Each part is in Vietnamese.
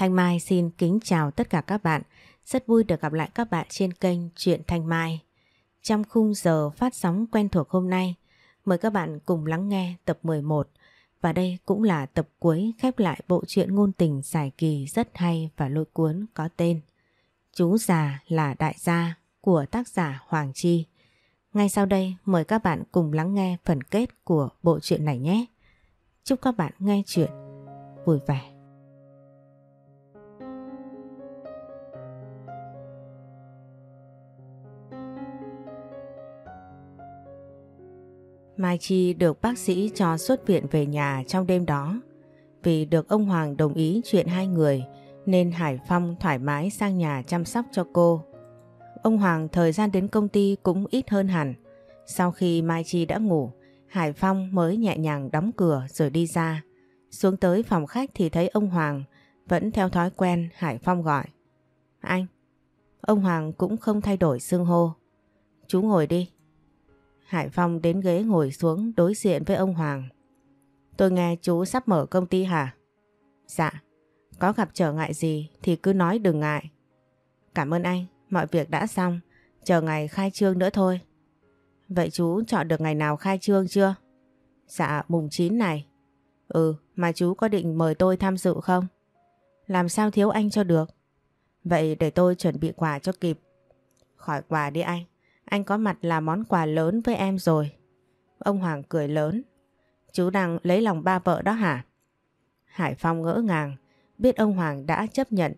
Thanh Mai xin kính chào tất cả các bạn. Rất vui được gặp lại các bạn trên kênh Truyện Thanh Mai. Trong khung giờ phát sóng quen thuộc hôm nay, mời các bạn cùng lắng nghe tập 11. Và đây cũng là tập cuối khép lại bộ truyện ngôn tình giải kỳ rất hay và lôi cuốn có tên Chú già là đại gia của tác giả Hoàng Chi. Ngay sau đây mời các bạn cùng lắng nghe phần kết của bộ truyện này nhé. Chúc các bạn nghe chuyện vui vẻ. Mai Chi được bác sĩ cho xuất viện về nhà trong đêm đó. Vì được ông Hoàng đồng ý chuyện hai người nên Hải Phong thoải mái sang nhà chăm sóc cho cô. Ông Hoàng thời gian đến công ty cũng ít hơn hẳn. Sau khi Mai Chi đã ngủ, Hải Phong mới nhẹ nhàng đóng cửa rồi đi ra. Xuống tới phòng khách thì thấy ông Hoàng vẫn theo thói quen Hải Phong gọi. Anh! Ông Hoàng cũng không thay đổi xưng hô. Chú ngồi đi. Hải Phong đến ghế ngồi xuống đối diện với ông Hoàng. Tôi nghe chú sắp mở công ty hả? Dạ. Có gặp trở ngại gì thì cứ nói đừng ngại. Cảm ơn anh, mọi việc đã xong. Chờ ngày khai trương nữa thôi. Vậy chú chọn được ngày nào khai trương chưa? Dạ, mùng 9 này. Ừ, mà chú có định mời tôi tham dự không? Làm sao thiếu anh cho được? Vậy để tôi chuẩn bị quà cho kịp. Khỏi quà đi anh. Anh có mặt là món quà lớn với em rồi. Ông Hoàng cười lớn. Chú đang lấy lòng ba vợ đó hả? Hải Phong ngỡ ngàng, biết ông Hoàng đã chấp nhận.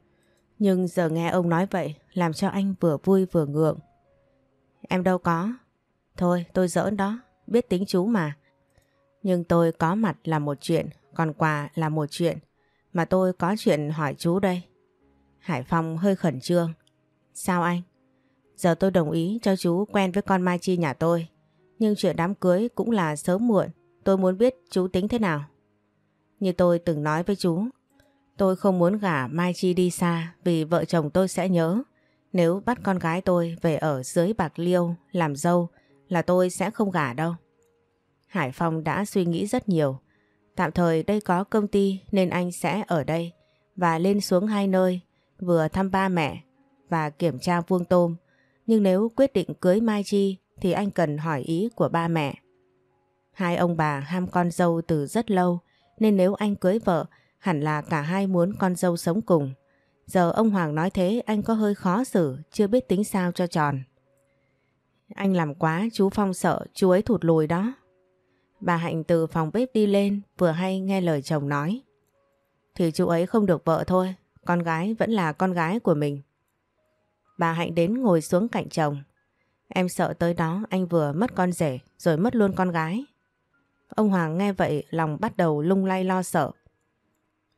Nhưng giờ nghe ông nói vậy làm cho anh vừa vui vừa ngượng. Em đâu có. Thôi tôi giỡn đó, biết tính chú mà. Nhưng tôi có mặt là một chuyện, còn quà là một chuyện. Mà tôi có chuyện hỏi chú đây. Hải Phong hơi khẩn trương. Sao anh? Giờ tôi đồng ý cho chú quen với con Mai Chi nhà tôi. Nhưng chuyện đám cưới cũng là sớm muộn. Tôi muốn biết chú tính thế nào. Như tôi từng nói với chú, tôi không muốn gả Mai Chi đi xa vì vợ chồng tôi sẽ nhớ. Nếu bắt con gái tôi về ở dưới Bạc Liêu làm dâu là tôi sẽ không gả đâu. Hải Phong đã suy nghĩ rất nhiều. Tạm thời đây có công ty nên anh sẽ ở đây và lên xuống hai nơi vừa thăm ba mẹ và kiểm tra vuông tôm nhưng nếu quyết định cưới Mai Chi thì anh cần hỏi ý của ba mẹ. Hai ông bà ham con dâu từ rất lâu nên nếu anh cưới vợ hẳn là cả hai muốn con dâu sống cùng. Giờ ông Hoàng nói thế anh có hơi khó xử chưa biết tính sao cho tròn. Anh làm quá chú Phong sợ chú ấy thụt lùi đó. Bà Hạnh từ phòng bếp đi lên vừa hay nghe lời chồng nói. Thì chú ấy không được vợ thôi, con gái vẫn là con gái của mình. Bà Hạnh đến ngồi xuống cạnh chồng. Em sợ tới đó anh vừa mất con rể rồi mất luôn con gái. Ông Hoàng nghe vậy lòng bắt đầu lung lay lo sợ.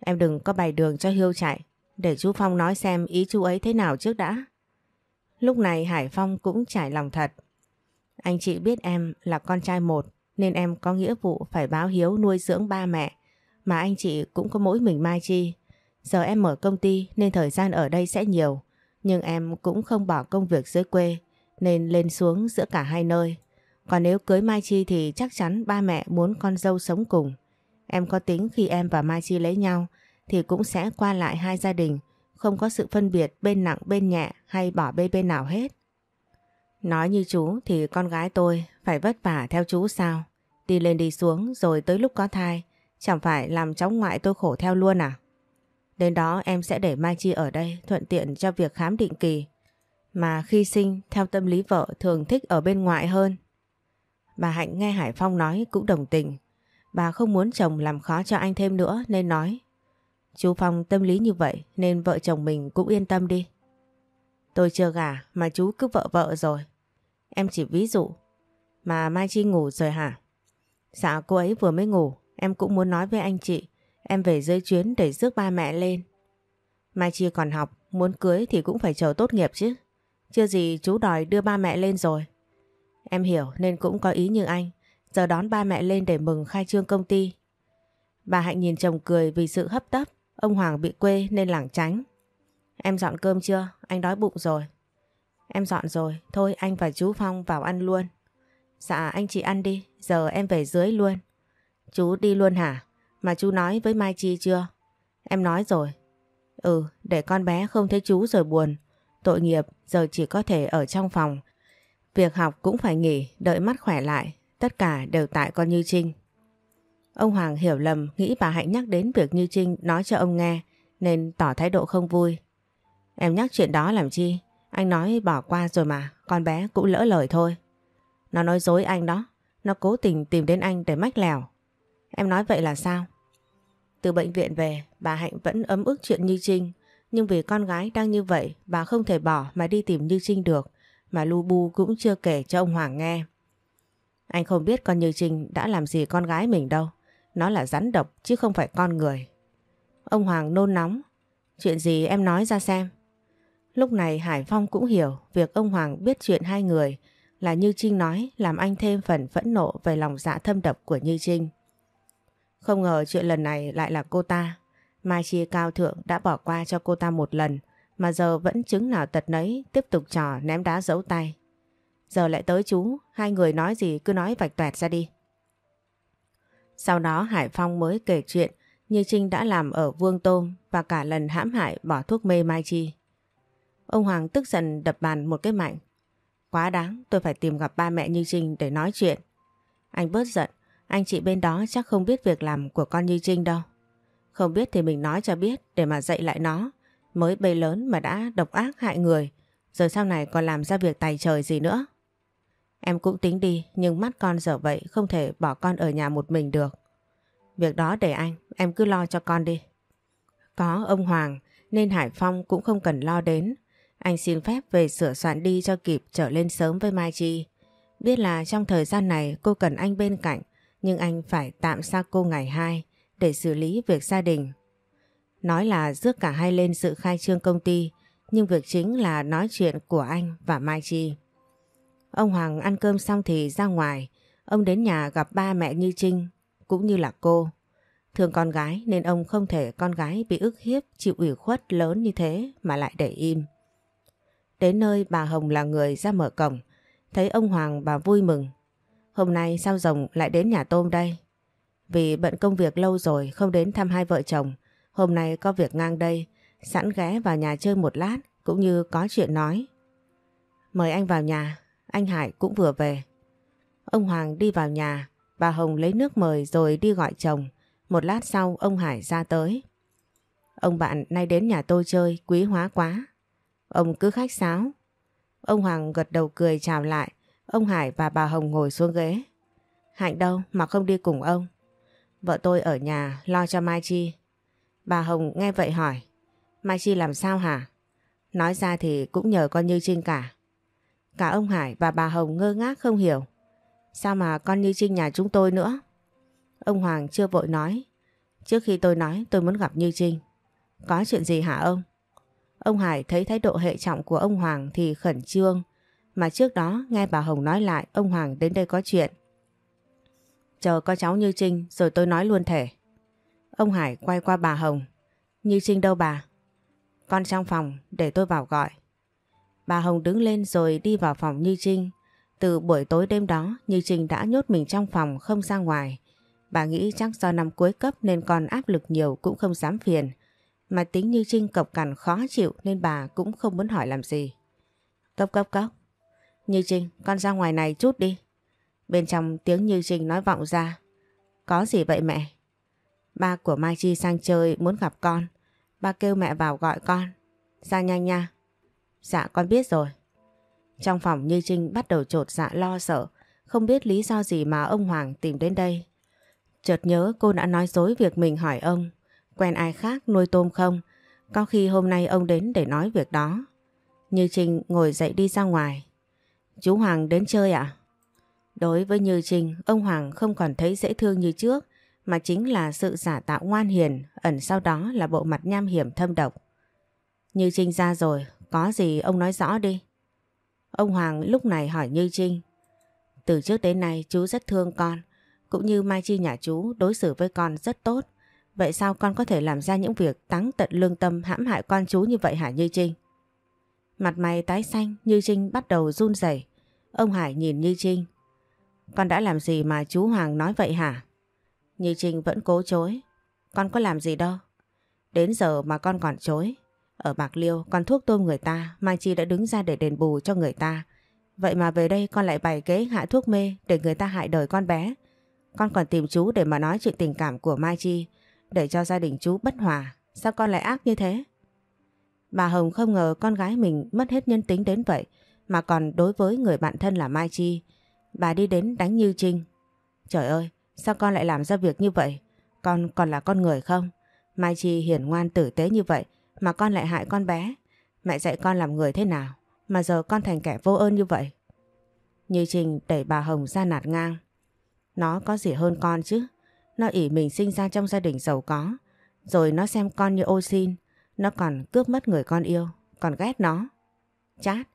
Em đừng có bày đường cho Hiêu chạy. Để chú Phong nói xem ý chú ấy thế nào trước đã. Lúc này Hải Phong cũng trải lòng thật. Anh chị biết em là con trai một, nên em có nghĩa vụ phải báo hiếu nuôi dưỡng ba mẹ, mà anh chị cũng có mỗi mình Mai Chi. Giờ em mở công ty nên thời gian ở đây sẽ nhiều. Nhưng em cũng không bỏ công việc dưới quê nên lên xuống giữa cả hai nơi. Còn nếu cưới Mai Chi thì chắc chắn ba mẹ muốn con dâu sống cùng. Em có tính khi em và Mai Chi lấy nhau thì cũng sẽ qua lại hai gia đình, không có sự phân biệt bên nặng bên nhẹ hay bỏ bê bên nào hết. Nói như chú thì con gái tôi phải vất vả theo chú sao? Đi lên đi xuống rồi tới lúc có thai, chẳng phải làm cháu ngoại tôi khổ theo luôn à? Đến đó em sẽ để Mai Chi ở đây thuận tiện cho việc khám định kỳ. Mà khi sinh, theo tâm lý vợ thường thích ở bên ngoại hơn. Bà Hạnh nghe Hải Phong nói cũng đồng tình. Bà không muốn chồng làm khó cho anh thêm nữa nên nói. Chú Phong tâm lý như vậy nên vợ chồng mình cũng yên tâm đi. Tôi chưa gả, mà chú cứ vợ vợ rồi. Em chỉ ví dụ. Mà Mai Chi ngủ rồi hả? Dạ cô ấy vừa mới ngủ. Em cũng muốn nói với anh chị. Em về dưới chuyến để rước ba mẹ lên. Mai Chi còn học, muốn cưới thì cũng phải chờ tốt nghiệp chứ. Chưa gì chú đòi đưa ba mẹ lên rồi. Em hiểu nên cũng có ý như anh. Giờ đón ba mẹ lên để mừng khai trương công ty. Bà Hạnh nhìn chồng cười vì sự hấp tấp. Ông Hoàng bị quê nên lảng tránh. Em dọn cơm chưa? Anh đói bụng rồi. Em dọn rồi. Thôi anh và chú Phong vào ăn luôn. Dạ anh chị ăn đi. Giờ em về dưới luôn. Chú đi luôn hả? Mà chú nói với Mai Chi chưa? Em nói rồi. Ừ, để con bé không thấy chú rồi buồn. Tội nghiệp, giờ chỉ có thể ở trong phòng. Việc học cũng phải nghỉ, đợi mắt khỏe lại. Tất cả đều tại con Như Trinh. Ông Hoàng hiểu lầm, nghĩ bà Hạnh nhắc đến việc Như Trinh nói cho ông nghe, nên tỏ thái độ không vui. Em nhắc chuyện đó làm chi? Anh nói bỏ qua rồi mà, con bé cũng lỡ lời thôi. Nó nói dối anh đó, nó cố tình tìm đến anh để mách lèo. Em nói vậy là sao? Từ bệnh viện về, bà Hạnh vẫn ấm ức chuyện Như Trinh, nhưng vì con gái đang như vậy, bà không thể bỏ mà đi tìm Như Trinh được, mà Lu Bu cũng chưa kể cho ông Hoàng nghe. Anh không biết con Như Trinh đã làm gì con gái mình đâu, nó là rắn độc chứ không phải con người. Ông Hoàng nôn nóng, chuyện gì em nói ra xem. Lúc này Hải Phong cũng hiểu việc ông Hoàng biết chuyện hai người là Như Trinh nói làm anh thêm phần phẫn nộ về lòng dạ thâm độc của Như Trinh. Không ngờ chuyện lần này lại là cô ta. Mai Chi cao thượng đã bỏ qua cho cô ta một lần mà giờ vẫn chứng nào tật nấy tiếp tục trò ném đá giấu tay. Giờ lại tới chú, hai người nói gì cứ nói vạch toẹt ra đi. Sau đó Hải Phong mới kể chuyện như Trinh đã làm ở Vương Tôm và cả lần hãm hại bỏ thuốc mê Mai Chi. Ông Hoàng tức giận đập bàn một cái mạnh. Quá đáng, tôi phải tìm gặp ba mẹ Như Trinh để nói chuyện. Anh bớt giận, anh chị bên đó chắc không biết việc làm của con Như Trinh đâu. Không biết thì mình nói cho biết để mà dạy lại nó. Mới bầy lớn mà đã độc ác hại người, rồi sau này còn làm ra việc tài trời gì nữa. Em cũng tính đi, nhưng mắt con giờ vậy không thể bỏ con ở nhà một mình được. Việc đó để anh, em cứ lo cho con đi. Có ông Hoàng nên Hải Phong cũng không cần lo đến. Anh xin phép về sửa soạn đi cho kịp trở lên sớm với Mai Chi. Biết là trong thời gian này cô cần anh bên cạnh, nhưng anh phải tạm xa cô ngày hai để xử lý việc gia đình. Nói là rước cả hai lên sự khai trương công ty, nhưng việc chính là nói chuyện của anh và Mai Chi. Ông Hoàng ăn cơm xong thì ra ngoài, ông đến nhà gặp ba mẹ Như Trinh, cũng như là cô. Thương con gái nên ông không thể con gái bị ức hiếp chịu ủy khuất lớn như thế mà lại để im. Đến nơi bà Hồng là người ra mở cổng, thấy ông Hoàng bà vui mừng. Hôm nay sao rồng lại đến nhà tôm đây? Vì bận công việc lâu rồi không đến thăm hai vợ chồng, hôm nay có việc ngang đây, sẵn ghé vào nhà chơi một lát cũng như có chuyện nói. Mời anh vào nhà, anh Hải cũng vừa về. Ông Hoàng đi vào nhà, bà Hồng lấy nước mời rồi đi gọi chồng. Một lát sau ông Hải ra tới. Ông bạn nay đến nhà tôi chơi quý hóa quá. Ông cứ khách sáo. Ông Hoàng gật đầu cười chào lại. Ông Hải và bà Hồng ngồi xuống ghế. Hạnh đâu mà không đi cùng ông? Vợ tôi ở nhà lo cho Mai Chi. Bà Hồng nghe vậy hỏi. Mai Chi làm sao hả? Nói ra thì cũng nhờ con Như Trinh cả. Cả ông Hải và bà Hồng ngơ ngác không hiểu. Sao mà con Như Trinh nhà chúng tôi nữa? Ông Hoàng chưa vội nói. Trước khi tôi nói, tôi muốn gặp Như Trinh. Có chuyện gì hả ông? Ông Hải thấy thái độ hệ trọng của ông Hoàng thì khẩn trương. Mà trước đó, nghe bà Hồng nói lại, ông Hoàng đến đây có chuyện. Chờ có cháu Như Trinh, rồi tôi nói luôn thể. Ông Hải quay qua bà Hồng. Như Trinh đâu bà? Con trong phòng, để tôi vào gọi. Bà Hồng đứng lên rồi đi vào phòng Như Trinh. Từ buổi tối đêm đó, Như Trinh đã nhốt mình trong phòng không ra ngoài. Bà nghĩ chắc do năm cuối cấp nên còn áp lực nhiều cũng không dám phiền. Mà tính Như Trinh cộc cằn khó chịu nên bà cũng không muốn hỏi làm gì. Cốc cốc cốc. Như Trinh, con ra ngoài này chút đi. Bên trong tiếng Như Trinh nói vọng ra. Có gì vậy mẹ? Ba của Mai Chi sang chơi muốn gặp con. Ba kêu mẹ vào gọi con. Dạ ra nhanh nha. Dạ con biết rồi. Trong phòng Như Trinh bắt đầu trột dạ lo sợ. Không biết lý do gì mà ông Hoàng tìm đến đây. Chợt nhớ cô đã nói dối việc mình hỏi ông. Quen ai khác nuôi tôm không? Có khi hôm nay ông đến để nói việc đó. Như Trinh ngồi dậy đi ra ngoài. Chú Hoàng đến chơi ạ? À? Đối với Như Trinh, ông Hoàng không còn thấy dễ thương như trước, mà chính là sự giả tạo ngoan hiền, ẩn sau đó là bộ mặt nham hiểm thâm độc. Như Trinh ra rồi, có gì ông nói rõ đi. Ông Hoàng lúc này hỏi Như Trinh. Từ trước đến nay chú rất thương con, cũng như Mai Chi nhà chú đối xử với con rất tốt. Vậy sao con có thể làm ra những việc táng tận lương tâm hãm hại con chú như vậy hả Như Trinh? Mặt mày tái xanh, Như Trinh bắt đầu run rẩy. Ông Hải nhìn Như Trinh. Con đã làm gì mà chú Hoàng nói vậy hả? Như Trinh vẫn cố chối. Con có làm gì đâu. Đến giờ mà con còn chối. Ở Bạc Liêu con thuốc tôm người ta, Mai Chi đã đứng ra để đền bù cho người ta. Vậy mà về đây con lại bày kế hạ thuốc mê để người ta hại đời con bé. Con còn tìm chú để mà nói chuyện tình cảm của Mai Chi, để cho gia đình chú bất hòa. Sao con lại ác như thế? Bà Hồng không ngờ con gái mình mất hết nhân tính đến vậy, mà còn đối với người bạn thân là Mai Chi. Bà đi đến đánh Như Trinh. Trời ơi, sao con lại làm ra việc như vậy? Con còn là con người không? Mai Chi hiền ngoan tử tế như vậy mà con lại hại con bé. Mẹ dạy con làm người thế nào mà giờ con thành kẻ vô ơn như vậy? Như Trinh đẩy bà Hồng ra nạt ngang. Nó có gì hơn con chứ? Nó ỉ mình sinh ra trong gia đình giàu có. Rồi nó xem con như ô xin. Nó còn cướp mất người con yêu. Còn ghét nó. Chát.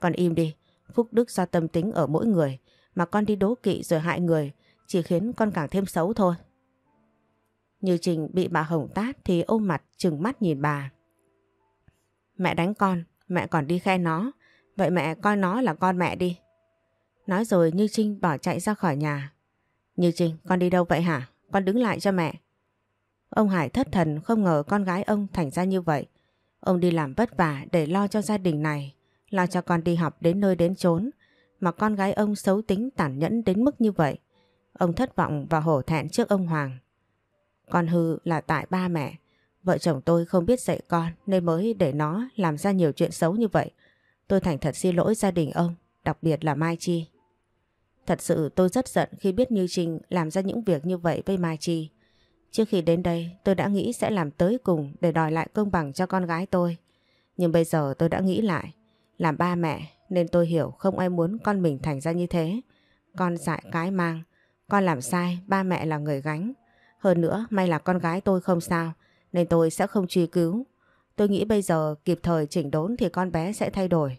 Con im đi. Phúc đức do tâm tính ở mỗi người. Mà con đi đố kỵ rồi hại người. Chỉ khiến con càng thêm xấu thôi. Như Trình bị bà Hồng tát thì ôm mặt trừng mắt nhìn bà. Mẹ đánh con, mẹ còn đi khen nó. Vậy mẹ coi nó là con mẹ đi. Nói rồi Như Trinh bỏ chạy ra khỏi nhà. Như Trinh, con đi đâu vậy hả? Con đứng lại cho mẹ. Ông Hải thất thần không ngờ con gái ông thành ra như vậy. Ông đi làm vất vả để lo cho gia đình này, lo cho con đi học đến nơi đến chốn. Mà con gái ông xấu tính tàn nhẫn đến mức như vậy. Ông thất vọng và hổ thẹn trước ông Hoàng. Con hư là tại ba mẹ. Vợ chồng tôi không biết dạy con nên mới để nó làm ra nhiều chuyện xấu như vậy. Tôi thành thật xin lỗi gia đình ông, đặc biệt là Mai Chi. Thật sự tôi rất giận khi biết Như Trinh làm ra những việc như vậy với Mai Chi. Trước khi đến đây tôi đã nghĩ sẽ làm tới cùng để đòi lại công bằng cho con gái tôi. Nhưng bây giờ tôi đã nghĩ lại. Làm ba mẹ nên tôi hiểu không ai muốn con mình thành ra như thế. Con dại cái mang. Con làm sai, ba mẹ là người gánh. Hơn nữa may là con gái tôi không sao nên tôi sẽ không truy cứu. Tôi nghĩ bây giờ kịp thời chỉnh đốn thì con bé sẽ thay đổi.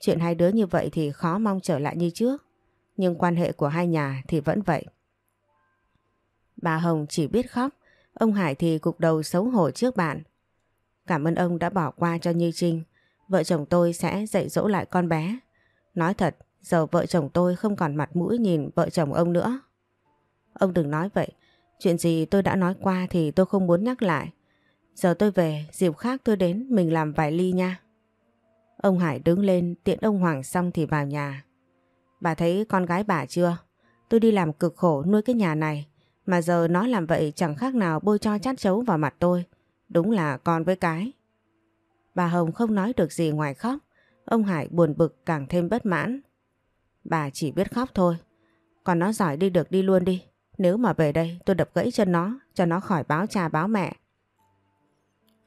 Chuyện hai đứa như vậy thì khó mong trở lại như trước. Nhưng quan hệ của hai nhà thì vẫn vậy. Bà Hồng chỉ biết khóc. Ông Hải thì cục đầu xấu hổ trước bạn. Cảm ơn ông đã bỏ qua cho Như Trinh. Vợ chồng tôi sẽ dạy dỗ lại con bé. Nói thật, giờ vợ chồng tôi không còn mặt mũi nhìn vợ chồng ông nữa. Ông đừng nói vậy. Chuyện gì tôi đã nói qua thì tôi không muốn nhắc lại. Giờ tôi về, dịp khác tôi đến mình làm vài ly nha. Ông Hải đứng lên tiện ông Hoàng xong thì vào nhà. Bà thấy con gái bà chưa? Tôi đi làm cực khổ nuôi cái nhà này. Mà giờ nó làm vậy chẳng khác nào bôi cho chát chấu vào mặt tôi. Đúng là con với cái. Bà Hồng không nói được gì ngoài khóc. Ông Hải buồn bực càng thêm bất mãn. Bà chỉ biết khóc thôi. Còn nó giỏi đi được đi luôn đi. Nếu mà về đây, tôi đập gãy chân nó, cho nó khỏi báo cha báo mẹ.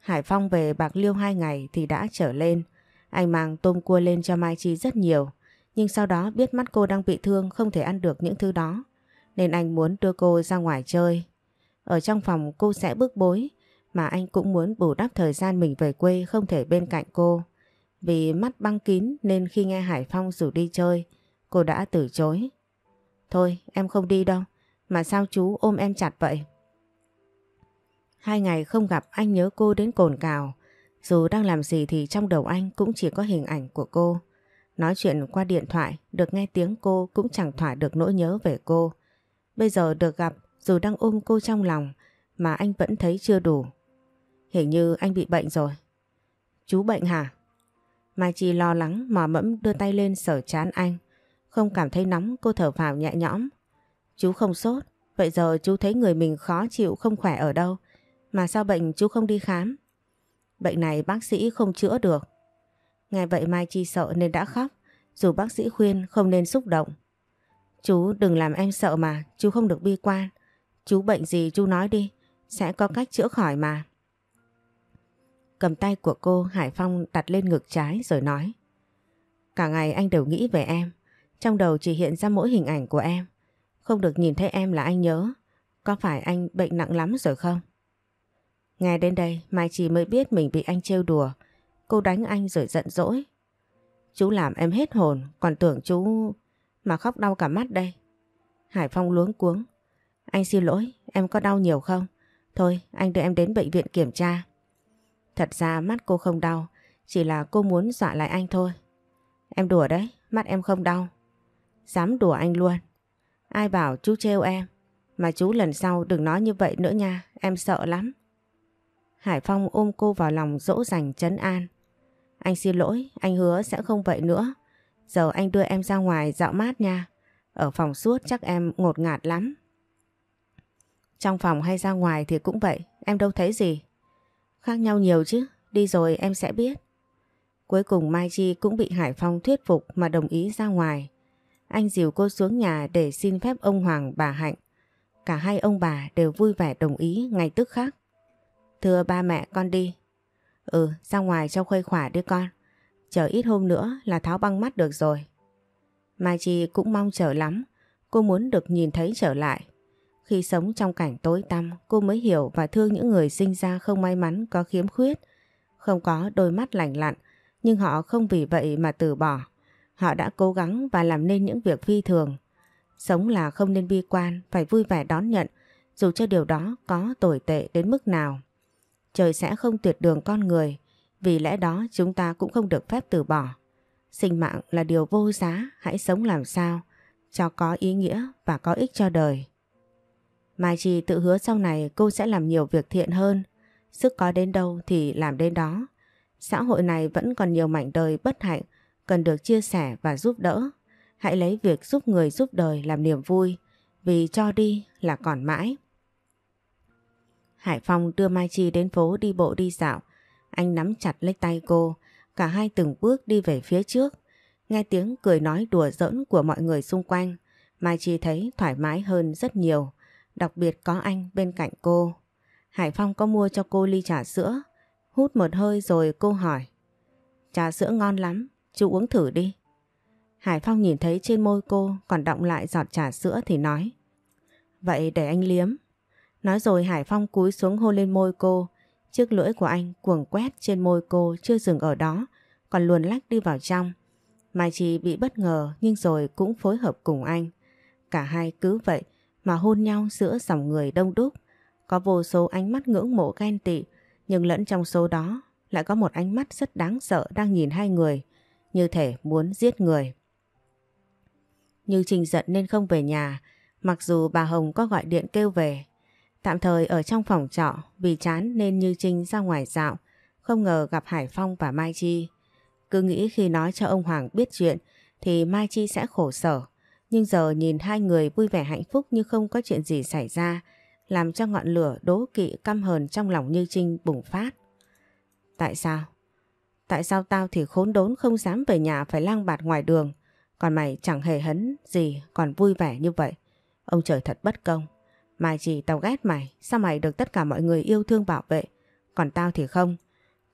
Hải Phong về Bạc Liêu hai ngày thì đã trở lên. Anh mang tôm cua lên cho Mai Chi rất nhiều. Nhưng sau đó biết mắt cô đang bị thương, không thể ăn được những thứ đó. Nên anh muốn đưa cô ra ngoài chơi. Ở trong phòng cô sẽ bức bối. Mà anh cũng muốn bù đắp thời gian mình về quê không thể bên cạnh cô. Vì mắt băng kín nên khi nghe Hải Phong rủ đi chơi, cô đã từ chối. Thôi em không đi đâu. Mà sao chú ôm em chặt vậy? Hai ngày không gặp anh nhớ cô đến cồn cào. Dù đang làm gì thì trong đầu anh cũng chỉ có hình ảnh của cô. Nói chuyện qua điện thoại, được nghe tiếng cô cũng chẳng thỏa được nỗi nhớ về cô. Bây giờ được gặp, dù đang ôm cô trong lòng, mà anh vẫn thấy chưa đủ. Hình như anh bị bệnh rồi. Chú bệnh hả? Mai Chi lo lắng mò mẫm đưa tay lên sở chán anh. Không cảm thấy nóng cô thở vào nhẹ nhõm. Chú không sốt, vậy giờ chú thấy người mình khó chịu không khỏe ở đâu, mà sao bệnh chú không đi khám? Bệnh này bác sĩ không chữa được. Nghe vậy Mai Chi sợ nên đã khóc, dù bác sĩ khuyên không nên xúc động. Chú đừng làm em sợ mà, chú không được bi quan. Chú bệnh gì chú nói đi, sẽ có cách chữa khỏi mà. Cầm tay của cô Hải Phong đặt lên ngực trái rồi nói. Cả ngày anh đều nghĩ về em, trong đầu chỉ hiện ra mỗi hình ảnh của em. Không được nhìn thấy em là anh nhớ. Có phải anh bệnh nặng lắm rồi không? Nghe đến đây Mai Chi mới biết mình bị anh trêu đùa. Cô đánh anh rồi giận dỗi. Chú làm em hết hồn, còn tưởng chú... Mà khóc đau cả mắt đây. Hải Phong luống cuống. Anh xin lỗi, em có đau nhiều không? Thôi, anh đưa em đến bệnh viện kiểm tra. Thật ra mắt cô không đau, chỉ là cô muốn dọa lại anh thôi. Em đùa đấy, mắt em không đau. Dám đùa anh luôn. Ai bảo chú trêu em. Mà chú lần sau đừng nói như vậy nữa nha, em sợ lắm. Hải Phong ôm cô vào lòng dỗ dành chấn an. Anh xin lỗi, anh hứa sẽ không vậy nữa. Giờ anh đưa em ra ngoài dạo mát nha. Ở phòng suốt chắc em ngột ngạt lắm. Trong phòng hay ra ngoài thì cũng vậy, em đâu thấy gì. Khác nhau nhiều chứ, đi rồi em sẽ biết. Cuối cùng Mai Chi cũng bị Hải Phong thuyết phục mà đồng ý ra ngoài. Anh dìu cô xuống nhà để xin phép ông Hoàng bà Hạnh. Cả hai ông bà đều vui vẻ đồng ý ngay tức khắc. Thưa ba mẹ con đi. Ừ, ra ngoài cho khuây khỏa đi con. Chờ ít hôm nữa là tháo băng mắt được rồi. Mai Chi cũng mong chờ lắm. Cô muốn được nhìn thấy trở lại. Khi sống trong cảnh tối tăm, cô mới hiểu và thương những người sinh ra không may mắn có khiếm khuyết, không có đôi mắt lành lặn, nhưng họ không vì vậy mà từ bỏ. Họ đã cố gắng và làm nên những việc phi thường. Sống là không nên bi quan, phải vui vẻ đón nhận, dù cho điều đó có tồi tệ đến mức nào. Trời sẽ không tuyệt đường con người, vì lẽ đó chúng ta cũng không được phép từ bỏ. Sinh mạng là điều vô giá, hãy sống làm sao, cho có ý nghĩa và có ích cho đời. Mai Chi tự hứa sau này cô sẽ làm nhiều việc thiện hơn, sức có đến đâu thì làm đến đó. Xã hội này vẫn còn nhiều mảnh đời bất hạnh cần được chia sẻ và giúp đỡ. Hãy lấy việc giúp người giúp đời làm niềm vui, vì cho đi là còn mãi. Hải Phong đưa Mai Chi đến phố đi bộ đi dạo. Anh nắm chặt lấy tay cô, cả hai từng bước đi về phía trước. Nghe tiếng cười nói đùa giỡn của mọi người xung quanh, Mai Chi thấy thoải mái hơn rất nhiều, đặc biệt có anh bên cạnh cô. Hải Phong có mua cho cô ly trà sữa, hút một hơi rồi cô hỏi. Trà sữa ngon lắm, chú uống thử đi. Hải Phong nhìn thấy trên môi cô còn động lại giọt trà sữa thì nói. Vậy để anh liếm. Nói rồi Hải Phong cúi xuống hôn lên môi cô. Chiếc lưỡi của anh cuồng quét trên môi cô chưa dừng ở đó, còn luồn lách đi vào trong. Mai Chi bị bất ngờ nhưng rồi cũng phối hợp cùng anh. Cả hai cứ vậy mà hôn nhau giữa dòng người đông đúc. Có vô số ánh mắt ngưỡng mộ ghen tị, nhưng lẫn trong số đó lại có một ánh mắt rất đáng sợ đang nhìn hai người, như thể muốn giết người. Như Trình giận nên không về nhà, mặc dù bà Hồng có gọi điện kêu về. Tạm thời ở trong phòng trọ vì chán nên Như Trinh ra ngoài dạo, không ngờ gặp Hải Phong và Mai Chi. Cứ nghĩ khi nói cho ông Hoàng biết chuyện thì Mai Chi sẽ khổ sở. Nhưng giờ nhìn hai người vui vẻ hạnh phúc như không có chuyện gì xảy ra, làm cho ngọn lửa đố kỵ căm hờn trong lòng Như Trinh bùng phát. Tại sao? Tại sao tao thì khốn đốn không dám về nhà phải lang bạt ngoài đường, còn mày chẳng hề hấn gì còn vui vẻ như vậy. Ông trời thật bất công. Mai chỉ tao ghét mày, sao mày được tất cả mọi người yêu thương bảo vệ, còn tao thì không.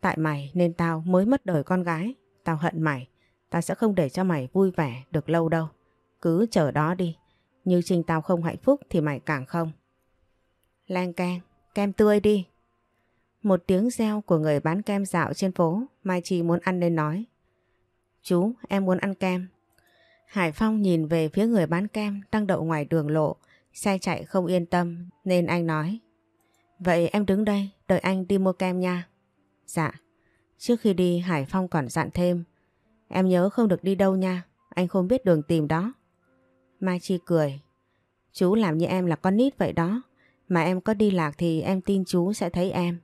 Tại mày nên tao mới mất đời con gái, tao hận mày, tao sẽ không để cho mày vui vẻ được lâu đâu. Cứ chờ đó đi, như trình tao không hạnh phúc thì mày càng không. Lan can, kem tươi đi. Một tiếng reo của người bán kem dạo trên phố, Mai Chi muốn ăn nên nói. Chú, em muốn ăn kem. Hải Phong nhìn về phía người bán kem đang đậu ngoài đường lộ, xe chạy không yên tâm nên anh nói. Vậy em đứng đây, đợi anh đi mua kem nha. Dạ. Trước khi đi Hải Phong còn dặn thêm. Em nhớ không được đi đâu nha, anh không biết đường tìm đó. Mai Chi cười. Chú làm như em là con nít vậy đó. Mà em có đi lạc thì em tin chú sẽ thấy em.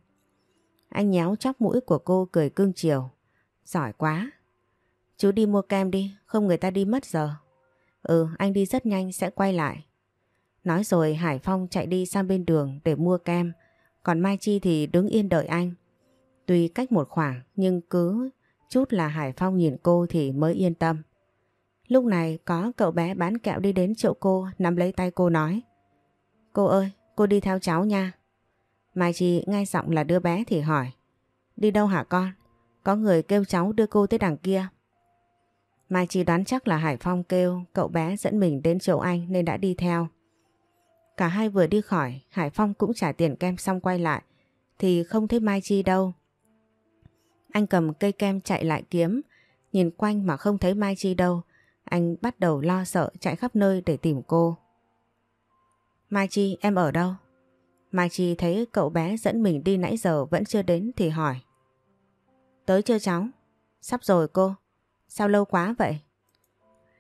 Anh nhéo chóc mũi của cô cười cưng chiều. Giỏi quá. Chú đi mua kem đi, không người ta đi mất giờ. Ừ, anh đi rất nhanh sẽ quay lại. Nói rồi Hải Phong chạy đi sang bên đường để mua kem, còn Mai Chi thì đứng yên đợi anh. Tuy cách một khoảng nhưng cứ chút là Hải Phong nhìn cô thì mới yên tâm. Lúc này có cậu bé bán kẹo đi đến chỗ cô nắm lấy tay cô nói Cô ơi, cô đi theo cháu nha. Mai Chi ngay giọng là đứa bé thì hỏi Đi đâu hả con? Có người kêu cháu đưa cô tới đằng kia. Mai Chi đoán chắc là Hải Phong kêu cậu bé dẫn mình đến chỗ anh nên đã đi theo. Cả hai vừa đi khỏi, Hải Phong cũng trả tiền kem xong quay lại, thì không thấy Mai Chi đâu. Anh cầm cây kem chạy lại kiếm, nhìn quanh mà không thấy Mai Chi đâu. Anh bắt đầu lo sợ chạy khắp nơi để tìm cô. Mai Chi em ở đâu? Mai Chi thấy cậu bé dẫn mình đi nãy giờ vẫn chưa đến thì hỏi. Tới chưa cháu? Sắp rồi cô. Sao lâu quá vậy?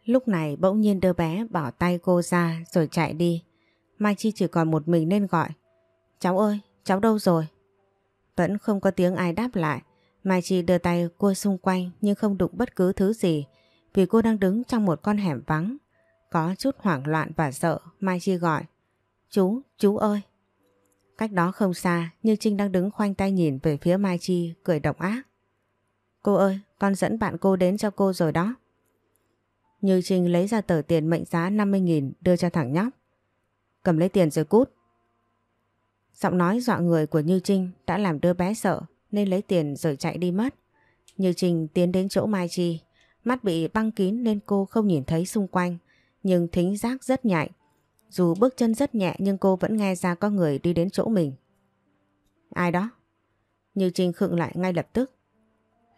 Lúc này bỗng nhiên đứa bé bỏ tay cô ra rồi chạy đi. Mai Chi chỉ còn một mình nên gọi. Cháu ơi, cháu đâu rồi? Vẫn không có tiếng ai đáp lại. Mai Chi đưa tay cua xung quanh nhưng không đụng bất cứ thứ gì vì cô đang đứng trong một con hẻm vắng. Có chút hoảng loạn và sợ, Mai Chi gọi. Chú, chú ơi! Cách đó không xa, Như Trinh đang đứng khoanh tay nhìn về phía Mai Chi, cười độc ác. Cô ơi, con dẫn bạn cô đến cho cô rồi đó. Như Trinh lấy ra tờ tiền mệnh giá 50.000 đưa cho thằng nhóc. Cầm lấy tiền rồi cút. Giọng nói dọa người của Như Trinh đã làm đứa bé sợ nên lấy tiền rồi chạy đi mất. Như Trinh tiến đến chỗ Mai Chi, mắt bị băng kín nên cô không nhìn thấy xung quanh, nhưng thính giác rất nhạy. Dù bước chân rất nhẹ nhưng cô vẫn nghe ra có người đi đến chỗ mình. Ai đó? Như Trinh khựng lại ngay lập tức.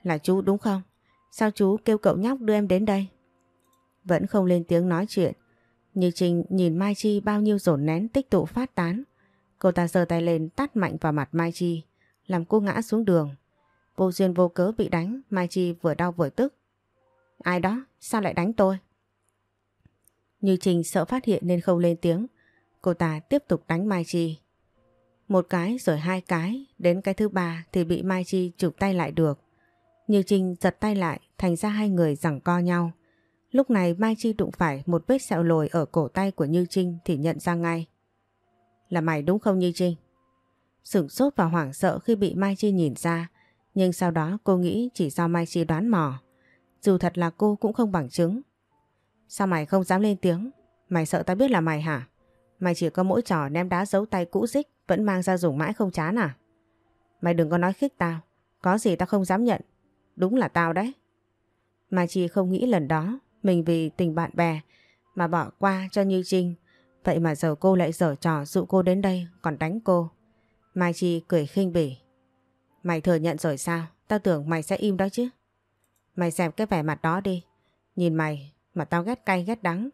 Là chú đúng không? Sao chú kêu cậu nhóc đưa em đến đây? Vẫn không lên tiếng nói chuyện. Như Trinh nhìn Mai Chi bao nhiêu dồn nén tích tụ phát tán. Cô ta giơ tay lên tát mạnh vào mặt Mai Chi, làm cô ngã xuống đường. Vô duyên vô cớ bị đánh, Mai Chi vừa đau vừa tức. Ai đó? Sao lại đánh tôi? Như Trinh sợ phát hiện nên không lên tiếng. Cô ta tiếp tục đánh Mai Chi. Một cái rồi hai cái, đến cái thứ ba thì bị Mai Chi chụp tay lại được. Như Trinh giật tay lại, thành ra hai người giằng co nhau. Lúc này Mai Chi đụng phải một vết sẹo lồi ở cổ tay của Như Trinh thì nhận ra ngay. Là mày đúng không Như Trinh? Sửng sốt và hoảng sợ khi bị Mai Chi nhìn ra, nhưng sau đó cô nghĩ chỉ do Mai Chi đoán mò. Dù thật là cô cũng không bằng chứng. Sao mày không dám lên tiếng? Mày sợ tao biết là mày hả? Mày chỉ có mỗi trò ném đá giấu tay cũ dích vẫn mang ra dùng mãi không chán à? Mày đừng có nói khích tao. Có gì tao không dám nhận. Đúng là tao đấy. Mai Chi không nghĩ lần đó mình vì tình bạn bè mà bỏ qua cho Như Trinh. Vậy mà giờ cô lại dở trò dụ cô đến đây còn đánh cô. Mai Chi cười khinh bỉ. Mày thừa nhận rồi sao? Tao tưởng mày sẽ im đó chứ. Mày xem cái vẻ mặt đó đi. Nhìn mày mà tao ghét cay ghét đắng.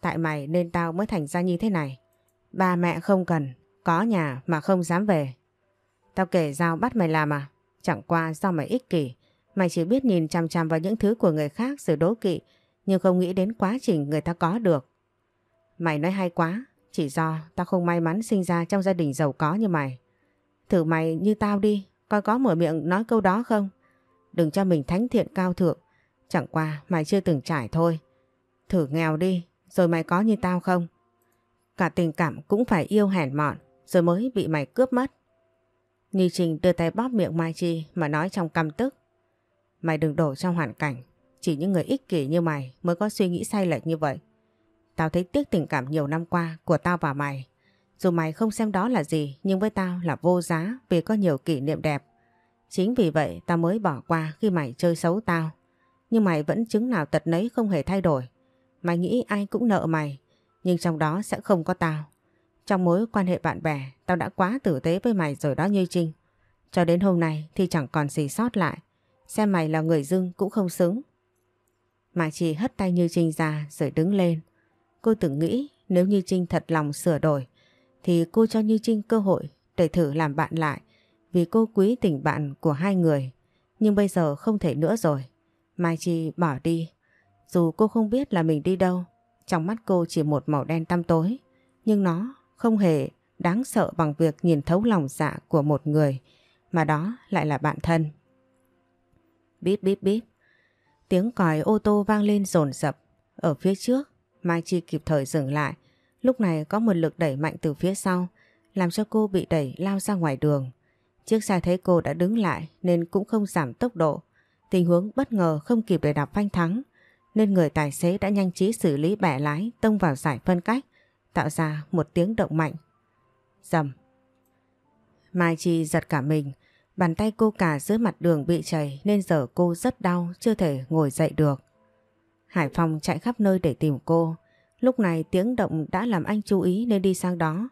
Tại mày nên tao mới thành ra như thế này. Ba mẹ không cần, có nhà mà không dám về. Tao kể giao bắt mày làm à? Chẳng qua do mày ích kỷ. Mày chỉ biết nhìn chằm chằm vào những thứ của người khác rồi đố kỵ nhưng không nghĩ đến quá trình người ta có được. Mày nói hay quá, chỉ do tao không may mắn sinh ra trong gia đình giàu có như mày. Thử mày như tao đi, coi có mở miệng nói câu đó không? Đừng cho mình thánh thiện cao thượng, chẳng qua mày chưa từng trải thôi. Thử nghèo đi, rồi mày có như tao không? Cả tình cảm cũng phải yêu hèn mọn, rồi mới bị mày cướp mất. Như Trình đưa tay bóp miệng Mai Chi mà nói trong căm tức. Mày đừng đổ trong hoàn cảnh chỉ những người ích kỷ như mày mới có suy nghĩ sai lệch như vậy. Tao thấy tiếc tình cảm nhiều năm qua của tao và mày. Dù mày không xem đó là gì nhưng với tao là vô giá vì có nhiều kỷ niệm đẹp. Chính vì vậy tao mới bỏ qua khi mày chơi xấu tao. Nhưng mày vẫn chứng nào tật nấy không hề thay đổi. Mày nghĩ ai cũng nợ mày, nhưng trong đó sẽ không có tao. Trong mối quan hệ bạn bè, tao đã quá tử tế với mày rồi đó Như Trinh. Cho đến hôm nay thì chẳng còn gì sót lại. Xem mày là người dưng cũng không xứng. Mà chỉ hất tay Như Trinh ra rồi đứng lên. Cô từng nghĩ nếu Như Trinh thật lòng sửa đổi thì cô cho Như Trinh cơ hội để thử làm bạn lại vì cô quý tình bạn của hai người. Nhưng bây giờ không thể nữa rồi. Mai Chi bỏ đi. Dù cô không biết là mình đi đâu, trong mắt cô chỉ một màu đen tăm tối. Nhưng nó không hề đáng sợ bằng việc nhìn thấu lòng dạ của một người mà đó lại là bạn thân. Bíp bíp bíp. Tiếng còi ô tô vang lên rồn rập. Ở phía trước, Mai Chi kịp thời dừng lại. Lúc này có một lực đẩy mạnh từ phía sau, làm cho cô bị đẩy lao ra ngoài đường. Chiếc xe thấy cô đã đứng lại nên cũng không giảm tốc độ. Tình huống bất ngờ không kịp để đạp phanh thắng, nên người tài xế đã nhanh trí xử lý bẻ lái tông vào giải phân cách, tạo ra một tiếng động mạnh. Dầm. Mai Chi giật cả mình, Bàn tay cô cả dưới mặt đường bị chảy nên giờ cô rất đau, chưa thể ngồi dậy được. Hải Phong chạy khắp nơi để tìm cô. Lúc này tiếng động đã làm anh chú ý nên đi sang đó.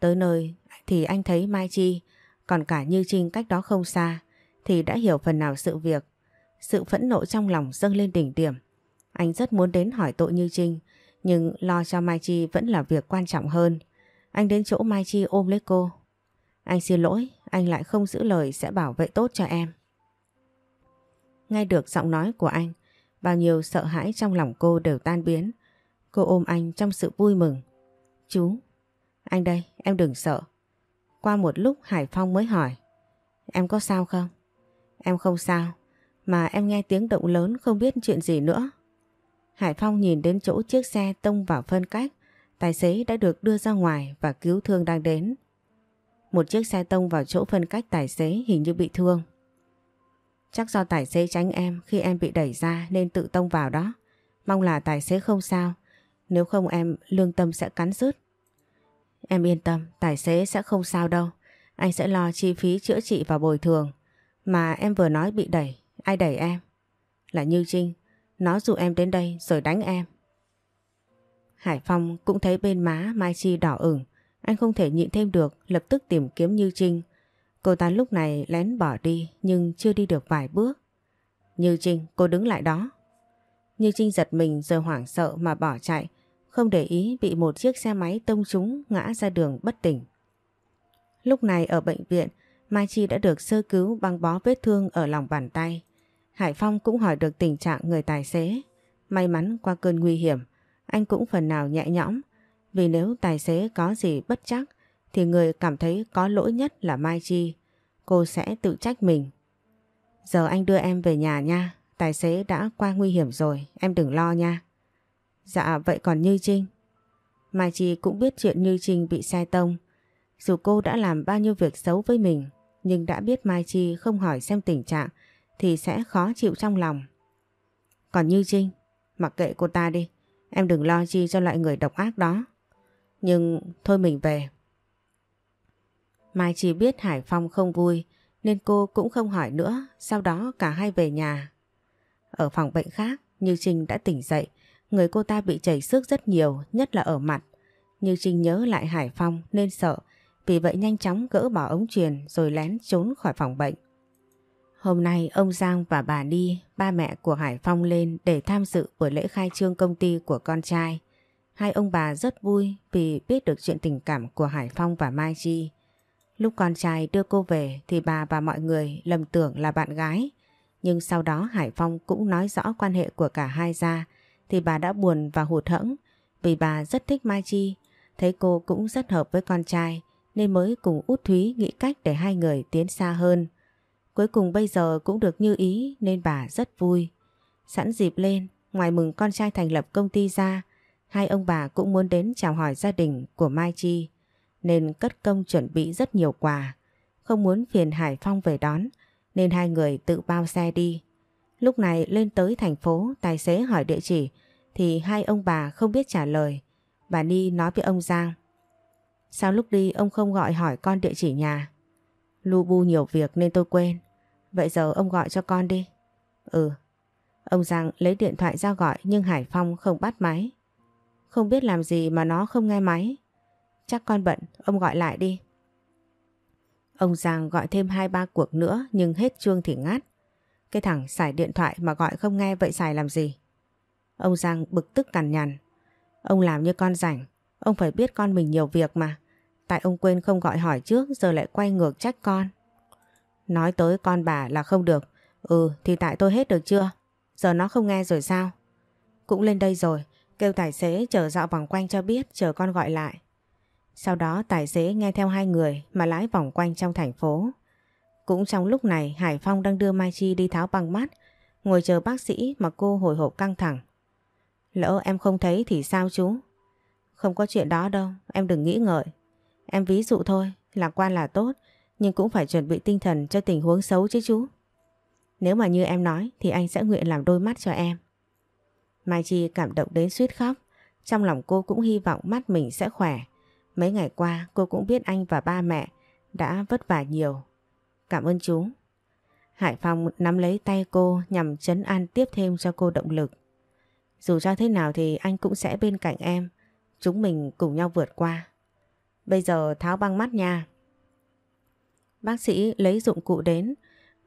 Tới nơi thì anh thấy Mai Chi, còn cả Như Trinh cách đó không xa, thì đã hiểu phần nào sự việc. Sự phẫn nộ trong lòng dâng lên đỉnh điểm. Anh rất muốn đến hỏi tội Như Trinh, nhưng lo cho Mai Chi vẫn là việc quan trọng hơn. Anh đến chỗ Mai Chi ôm lấy cô. Anh xin lỗi, anh lại không giữ lời sẽ bảo vệ tốt cho em. Nghe được giọng nói của anh, bao nhiêu sợ hãi trong lòng cô đều tan biến. Cô ôm anh trong sự vui mừng. Chú, anh đây, em đừng sợ. Qua một lúc Hải Phong mới hỏi. Em có sao không? Em không sao, mà em nghe tiếng động lớn không biết chuyện gì nữa. Hải Phong nhìn đến chỗ chiếc xe tông vào phân cách, tài xế đã được đưa ra ngoài và cứu thương đang đến. Một chiếc xe tông vào chỗ phân cách tài xế hình như bị thương. Chắc do tài xế tránh em khi em bị đẩy ra nên tự tông vào đó. Mong là tài xế không sao, nếu không em lương tâm sẽ cắn rứt. Em yên tâm, tài xế sẽ không sao đâu. Anh sẽ lo chi phí chữa trị và bồi thường. Mà em vừa nói bị đẩy, ai đẩy em? Là Như Trinh, nó dụ em đến đây rồi đánh em. Hải Phong cũng thấy bên má Mai Chi đỏ ửng. Anh không thể nhịn thêm được, lập tức tìm kiếm Như Trinh. Cô ta lúc này lén bỏ đi nhưng chưa đi được vài bước. Như Trinh, cô đứng lại đó. Như Trinh giật mình rồi hoảng sợ mà bỏ chạy, không để ý bị một chiếc xe máy tông trúng ngã ra đường bất tỉnh. Lúc này ở bệnh viện, Mai Chi đã được sơ cứu băng bó vết thương ở lòng bàn tay. Hải Phong cũng hỏi được tình trạng người tài xế. May mắn qua cơn nguy hiểm, anh cũng phần nào nhẹ nhõm. Vì nếu tài xế có gì bất chắc, thì người cảm thấy có lỗi nhất là Mai Chi. Cô sẽ tự trách mình. Giờ anh đưa em về nhà nha, tài xế đã qua nguy hiểm rồi, em đừng lo nha. Dạ vậy còn Như Trinh? Mai Chi cũng biết chuyện Như Trinh bị xe tông. Dù cô đã làm bao nhiêu việc xấu với mình, nhưng đã biết Mai Chi không hỏi xem tình trạng thì sẽ khó chịu trong lòng. Còn Như Trinh, mặc kệ cô ta đi, em đừng lo chi cho loại người độc ác đó. Nhưng thôi mình về. Mai chỉ biết Hải Phong không vui nên cô cũng không hỏi nữa, sau đó cả hai về nhà. Ở phòng bệnh khác, Như Trinh đã tỉnh dậy, người cô ta bị chảy xước rất nhiều, nhất là ở mặt. Như Trinh nhớ lại Hải Phong nên sợ, vì vậy nhanh chóng gỡ bỏ ống truyền rồi lén trốn khỏi phòng bệnh. Hôm nay ông Giang và bà Ni, ba mẹ của Hải Phong lên để tham dự buổi lễ khai trương công ty của con trai. Hai ông bà rất vui vì biết được chuyện tình cảm của Hải Phong và Mai Chi. Lúc con trai đưa cô về thì bà và mọi người lầm tưởng là bạn gái. Nhưng sau đó Hải Phong cũng nói rõ quan hệ của cả hai ra thì bà đã buồn và hụt hẫng vì bà rất thích Mai Chi. Thấy cô cũng rất hợp với con trai nên mới cùng út Thúy nghĩ cách để hai người tiến xa hơn. Cuối cùng bây giờ cũng được như ý nên bà rất vui. Sẵn dịp lên, ngoài mừng con trai thành lập công ty ra, hai ông bà cũng muốn đến chào hỏi gia đình của Mai Chi, nên cất công chuẩn bị rất nhiều quà. Không muốn phiền Hải Phong về đón, nên hai người tự bao xe đi. Lúc này lên tới thành phố, tài xế hỏi địa chỉ, thì hai ông bà không biết trả lời. Bà Ni nói với ông Giang Sao lúc đi, ông không gọi hỏi con địa chỉ nhà? Lu bu nhiều việc nên tôi quên. Vậy giờ ông gọi cho con đi. Ừ. Ông Giang lấy điện thoại ra gọi nhưng Hải Phong không bắt máy. Không biết làm gì mà nó không nghe máy. Chắc con bận, ông gọi lại đi. Ông Giang gọi thêm hai ba cuộc nữa nhưng hết chuông thì ngắt. Cái thằng xài điện thoại mà gọi không nghe vậy xài làm gì? Ông Giang bực tức cằn nhằn. Ông làm như con rảnh, ông phải biết con mình nhiều việc mà. Tại ông quên không gọi hỏi trước giờ lại quay ngược trách con. Nói tới con bà là không được. Ừ thì tại tôi hết được chưa? Giờ nó không nghe rồi sao? Cũng lên đây rồi, kêu tài xế chở dạo vòng quanh cho biết chờ con gọi lại. Sau đó tài xế nghe theo hai người mà lái vòng quanh trong thành phố. Cũng trong lúc này Hải Phong đang đưa Mai Chi đi tháo băng mắt, ngồi chờ bác sĩ mà cô hồi hộp căng thẳng. Lỡ em không thấy thì sao chú? Không có chuyện đó đâu, em đừng nghĩ ngợi. Em ví dụ thôi, lạc quan là tốt, nhưng cũng phải chuẩn bị tinh thần cho tình huống xấu chứ chú. Nếu mà như em nói thì anh sẽ nguyện làm đôi mắt cho em. Mai Chi cảm động đến suýt khóc, trong lòng cô cũng hy vọng mắt mình sẽ khỏe. Mấy ngày qua cô cũng biết anh và ba mẹ đã vất vả nhiều. Cảm ơn chú. Hải Phong nắm lấy tay cô nhằm chấn an tiếp thêm cho cô động lực. Dù cho thế nào thì anh cũng sẽ bên cạnh em. Chúng mình cùng nhau vượt qua. Bây giờ tháo băng mắt nha. Bác sĩ lấy dụng cụ đến.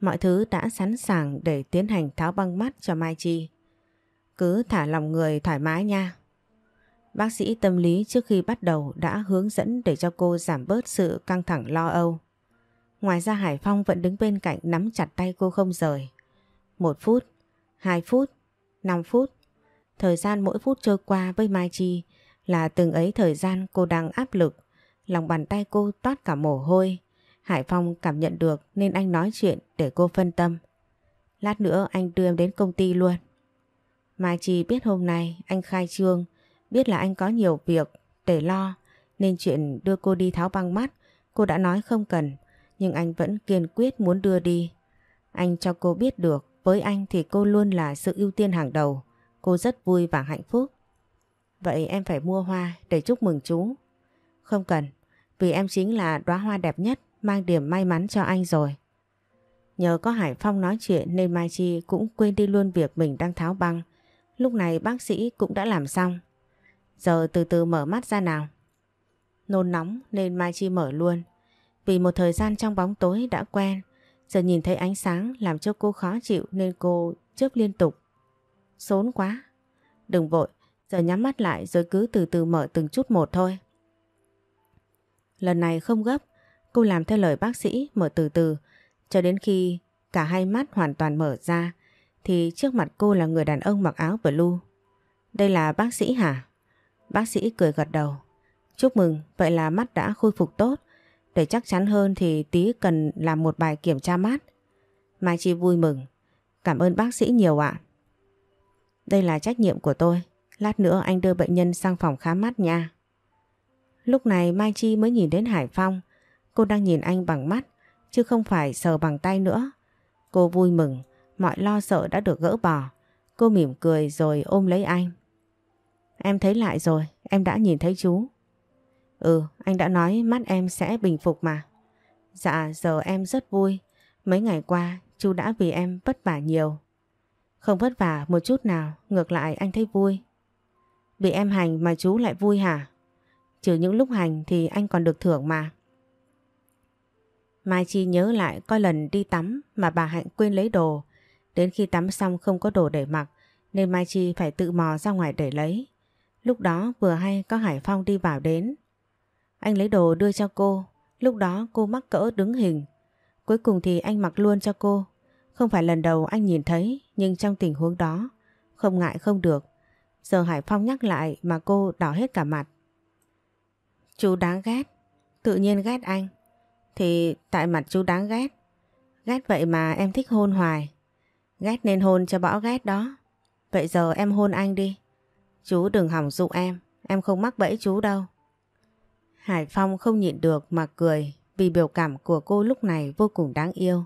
Mọi thứ đã sẵn sàng để tiến hành tháo băng mắt cho Mai Chi. Cứ thả lòng người thoải mái nha. Bác sĩ tâm lý trước khi bắt đầu đã hướng dẫn để cho cô giảm bớt sự căng thẳng lo âu. Ngoài ra Hải Phong vẫn đứng bên cạnh nắm chặt tay cô không rời. Một phút, hai phút, năm phút. Thời gian mỗi phút trôi qua với Mai Chi là từng ấy thời gian cô đang áp lực. Lòng bàn tay cô toát cả mồ hôi. Hải Phong cảm nhận được nên anh nói chuyện để cô phân tâm. Lát nữa anh đưa em đến công ty luôn. Mai Chi biết hôm nay anh khai trương, biết là anh có nhiều việc để lo nên chuyện đưa cô đi tháo băng mắt cô đã nói không cần nhưng anh vẫn kiên quyết muốn đưa đi. Anh cho cô biết được với anh thì cô luôn là sự ưu tiên hàng đầu. Cô rất vui và hạnh phúc. Vậy em phải mua hoa để chúc mừng chú. Không cần, vì em chính là đóa hoa đẹp nhất mang điểm may mắn cho anh rồi. Nhờ có Hải Phong nói chuyện nên Mai Chi cũng quên đi luôn việc mình đang tháo băng. Lúc này bác sĩ cũng đã làm xong. Giờ từ từ mở mắt ra nào. Nôn nóng nên Mai Chi mở luôn. Vì một thời gian trong bóng tối đã quen, giờ nhìn thấy ánh sáng làm cho cô khó chịu nên cô chớp liên tục. Sốn quá. Đừng vội, giờ nhắm mắt lại rồi cứ từ từ mở từng chút một thôi. Lần này không gấp, cô làm theo lời bác sĩ mở từ từ cho đến khi cả hai mắt hoàn toàn mở ra thì trước mặt cô là người đàn ông mặc áo blue. Đây là bác sĩ hả? Bác sĩ cười gật đầu. Chúc mừng, vậy là mắt đã khôi phục tốt. Để chắc chắn hơn thì tí cần làm một bài kiểm tra mắt. Mai Chi vui mừng. Cảm ơn bác sĩ nhiều ạ. Đây là trách nhiệm của tôi. Lát nữa anh đưa bệnh nhân sang phòng khám mắt nha. Lúc này Mai Chi mới nhìn đến Hải Phong. Cô đang nhìn anh bằng mắt, chứ không phải sờ bằng tay nữa. Cô vui mừng, mọi lo sợ đã được gỡ bỏ. Cô mỉm cười rồi ôm lấy anh. Em thấy lại rồi, em đã nhìn thấy chú. Ừ, anh đã nói mắt em sẽ bình phục mà. Dạ, giờ em rất vui. Mấy ngày qua, chú đã vì em vất vả nhiều. Không vất vả một chút nào, ngược lại anh thấy vui. Bị em hành mà chú lại vui hả? Trừ những lúc hành thì anh còn được thưởng mà. Mai Chi nhớ lại coi lần đi tắm mà bà Hạnh quên lấy đồ. Đến khi tắm xong không có đồ để mặc nên Mai Chi phải tự mò ra ngoài để lấy. Lúc đó vừa hay có Hải Phong đi vào đến. Anh lấy đồ đưa cho cô, lúc đó cô mắc cỡ đứng hình. Cuối cùng thì anh mặc luôn cho cô. Không phải lần đầu anh nhìn thấy, nhưng trong tình huống đó, không ngại không được. Giờ Hải Phong nhắc lại mà cô đỏ hết cả mặt. Chú đáng ghét, tự nhiên ghét anh. Thì tại mặt chú đáng ghét. Ghét vậy mà em thích hôn hoài. Ghét nên hôn cho bỏ ghét đó. Vậy giờ em hôn anh đi. Chú đừng hỏng dụ em, em không mắc bẫy chú đâu. Hải Phong không nhịn được mà cười vì biểu cảm của cô lúc này vô cùng đáng yêu.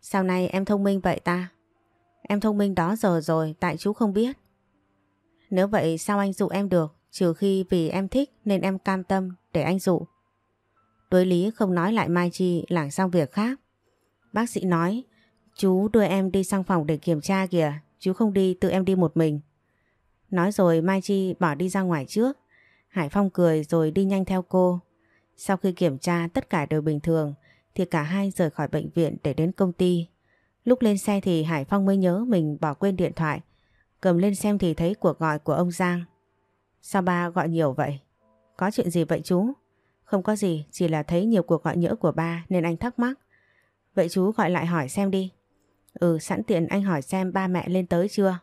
Sau này em thông minh vậy ta? Em thông minh đó giờ rồi tại chú không biết. Nếu vậy sao anh dụ em được trừ khi vì em thích nên em cam tâm để anh dụ. Đối lý không nói lại Mai Chi lảng sang việc khác. Bác sĩ nói chú đưa em đi sang phòng để kiểm tra kìa chú không đi tự em đi một mình. Nói rồi Mai Chi bỏ đi ra ngoài trước. Hải Phong cười rồi đi nhanh theo cô. Sau khi kiểm tra tất cả đều bình thường thì cả hai rời khỏi bệnh viện để đến công ty. Lúc lên xe thì Hải Phong mới nhớ mình bỏ quên điện thoại. Cầm lên xem thì thấy cuộc gọi của ông Giang. Sao ba gọi nhiều vậy? Có chuyện gì vậy chú? Không có gì, chỉ là thấy nhiều cuộc gọi nhỡ của ba nên anh thắc mắc. Vậy chú gọi lại hỏi xem đi. Ừ, sẵn tiện anh hỏi xem ba mẹ lên tới chưa?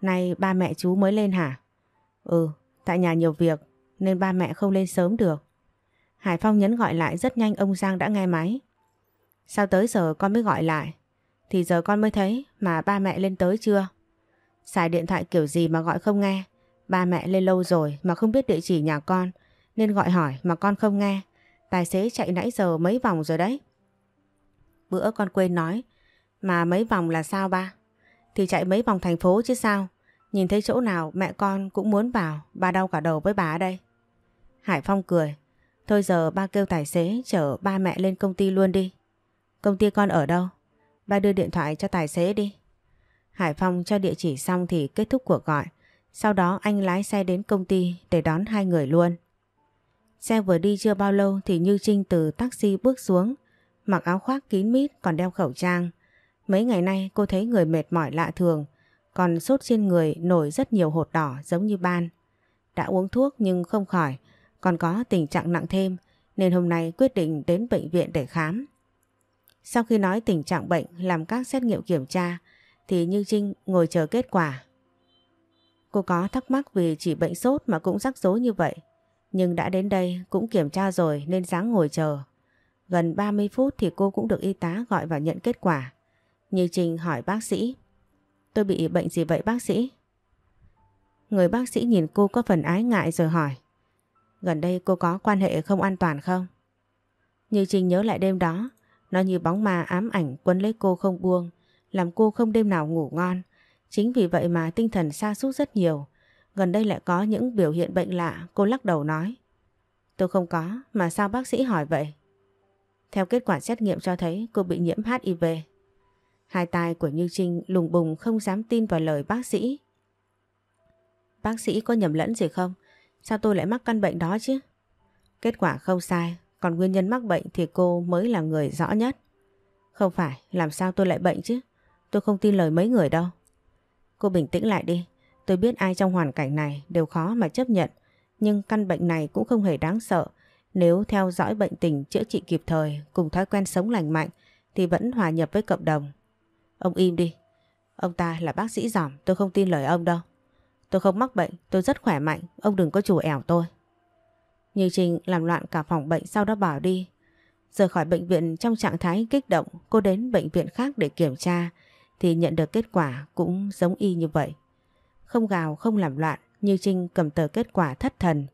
Nay ba mẹ chú mới lên hả? Ừ, tại nhà nhiều việc nên ba mẹ không lên sớm được. Hải Phong nhấn gọi lại rất nhanh ông Giang đã nghe máy. Sao tới giờ con mới gọi lại? Thì giờ con mới thấy mà ba mẹ lên tới chưa? Xài điện thoại kiểu gì mà gọi không nghe? Ba mẹ lên lâu rồi mà không biết địa chỉ nhà con nên gọi hỏi mà con không nghe. Tài xế chạy nãy giờ mấy vòng rồi đấy. Bữa con quên nói mà mấy vòng là sao ba? Thì chạy mấy vòng thành phố chứ sao? Nhìn thấy chỗ nào mẹ con cũng muốn vào, ba đau cả đầu với bà ở đây. Hải Phong cười. Thôi giờ ba kêu tài xế chở ba mẹ lên công ty luôn đi. Công ty con ở đâu? Ba đưa điện thoại cho tài xế đi. Hải Phong cho địa chỉ xong thì kết thúc cuộc gọi. Sau đó anh lái xe đến công ty để đón hai người luôn. Xe vừa đi chưa bao lâu thì Như Trinh từ taxi bước xuống, mặc áo khoác kín mít còn đeo khẩu trang. Mấy ngày nay cô thấy người mệt mỏi lạ thường, còn sốt trên người nổi rất nhiều hột đỏ giống như ban. Đã uống thuốc nhưng không khỏi, còn có tình trạng nặng thêm nên hôm nay quyết định đến bệnh viện để khám. Sau khi nói tình trạng bệnh làm các xét nghiệm kiểm tra thì Như Trinh ngồi chờ kết quả. Cô có thắc mắc vì chỉ bệnh sốt mà cũng rắc rối như vậy. Nhưng đã đến đây cũng kiểm tra rồi nên dáng ngồi chờ. Gần 30 phút thì cô cũng được y tá gọi vào nhận kết quả. Như Trinh hỏi bác sĩ. Tôi bị bệnh gì vậy bác sĩ? Người bác sĩ nhìn cô có phần ái ngại rồi hỏi. Gần đây cô có quan hệ không an toàn không? Như Trinh nhớ lại đêm đó, nó như bóng ma ám ảnh quấn lấy cô không buông, làm cô không đêm nào ngủ ngon. Chính vì vậy mà tinh thần xa sút rất nhiều. Gần đây lại có những biểu hiện bệnh lạ, cô lắc đầu nói. Tôi không có, mà sao bác sĩ hỏi vậy? Theo kết quả xét nghiệm cho thấy cô bị nhiễm HIV. Hai tai của Như Trinh lùng bùng không dám tin vào lời bác sĩ. Bác sĩ có nhầm lẫn gì không? Sao tôi lại mắc căn bệnh đó chứ? Kết quả không sai, còn nguyên nhân mắc bệnh thì cô mới là người rõ nhất. Không phải, làm sao tôi lại bệnh chứ? Tôi không tin lời mấy người đâu. Cô bình tĩnh lại đi. Tôi biết ai trong hoàn cảnh này đều khó mà chấp nhận. Nhưng căn bệnh này cũng không hề đáng sợ. Nếu theo dõi bệnh tình chữa trị kịp thời cùng thói quen sống lành mạnh thì vẫn hòa nhập với cộng đồng. Ông im đi. Ông ta là bác sĩ giỏm, tôi không tin lời ông đâu. Tôi không mắc bệnh, tôi rất khỏe mạnh, ông đừng có chủ ẻo tôi. Như Trinh làm loạn cả phòng bệnh sau đó bỏ đi. Rời khỏi bệnh viện trong trạng thái kích động, cô đến bệnh viện khác để kiểm tra thì nhận được kết quả cũng giống y như vậy. Không gào không làm loạn, Như Trinh cầm tờ kết quả thất thần.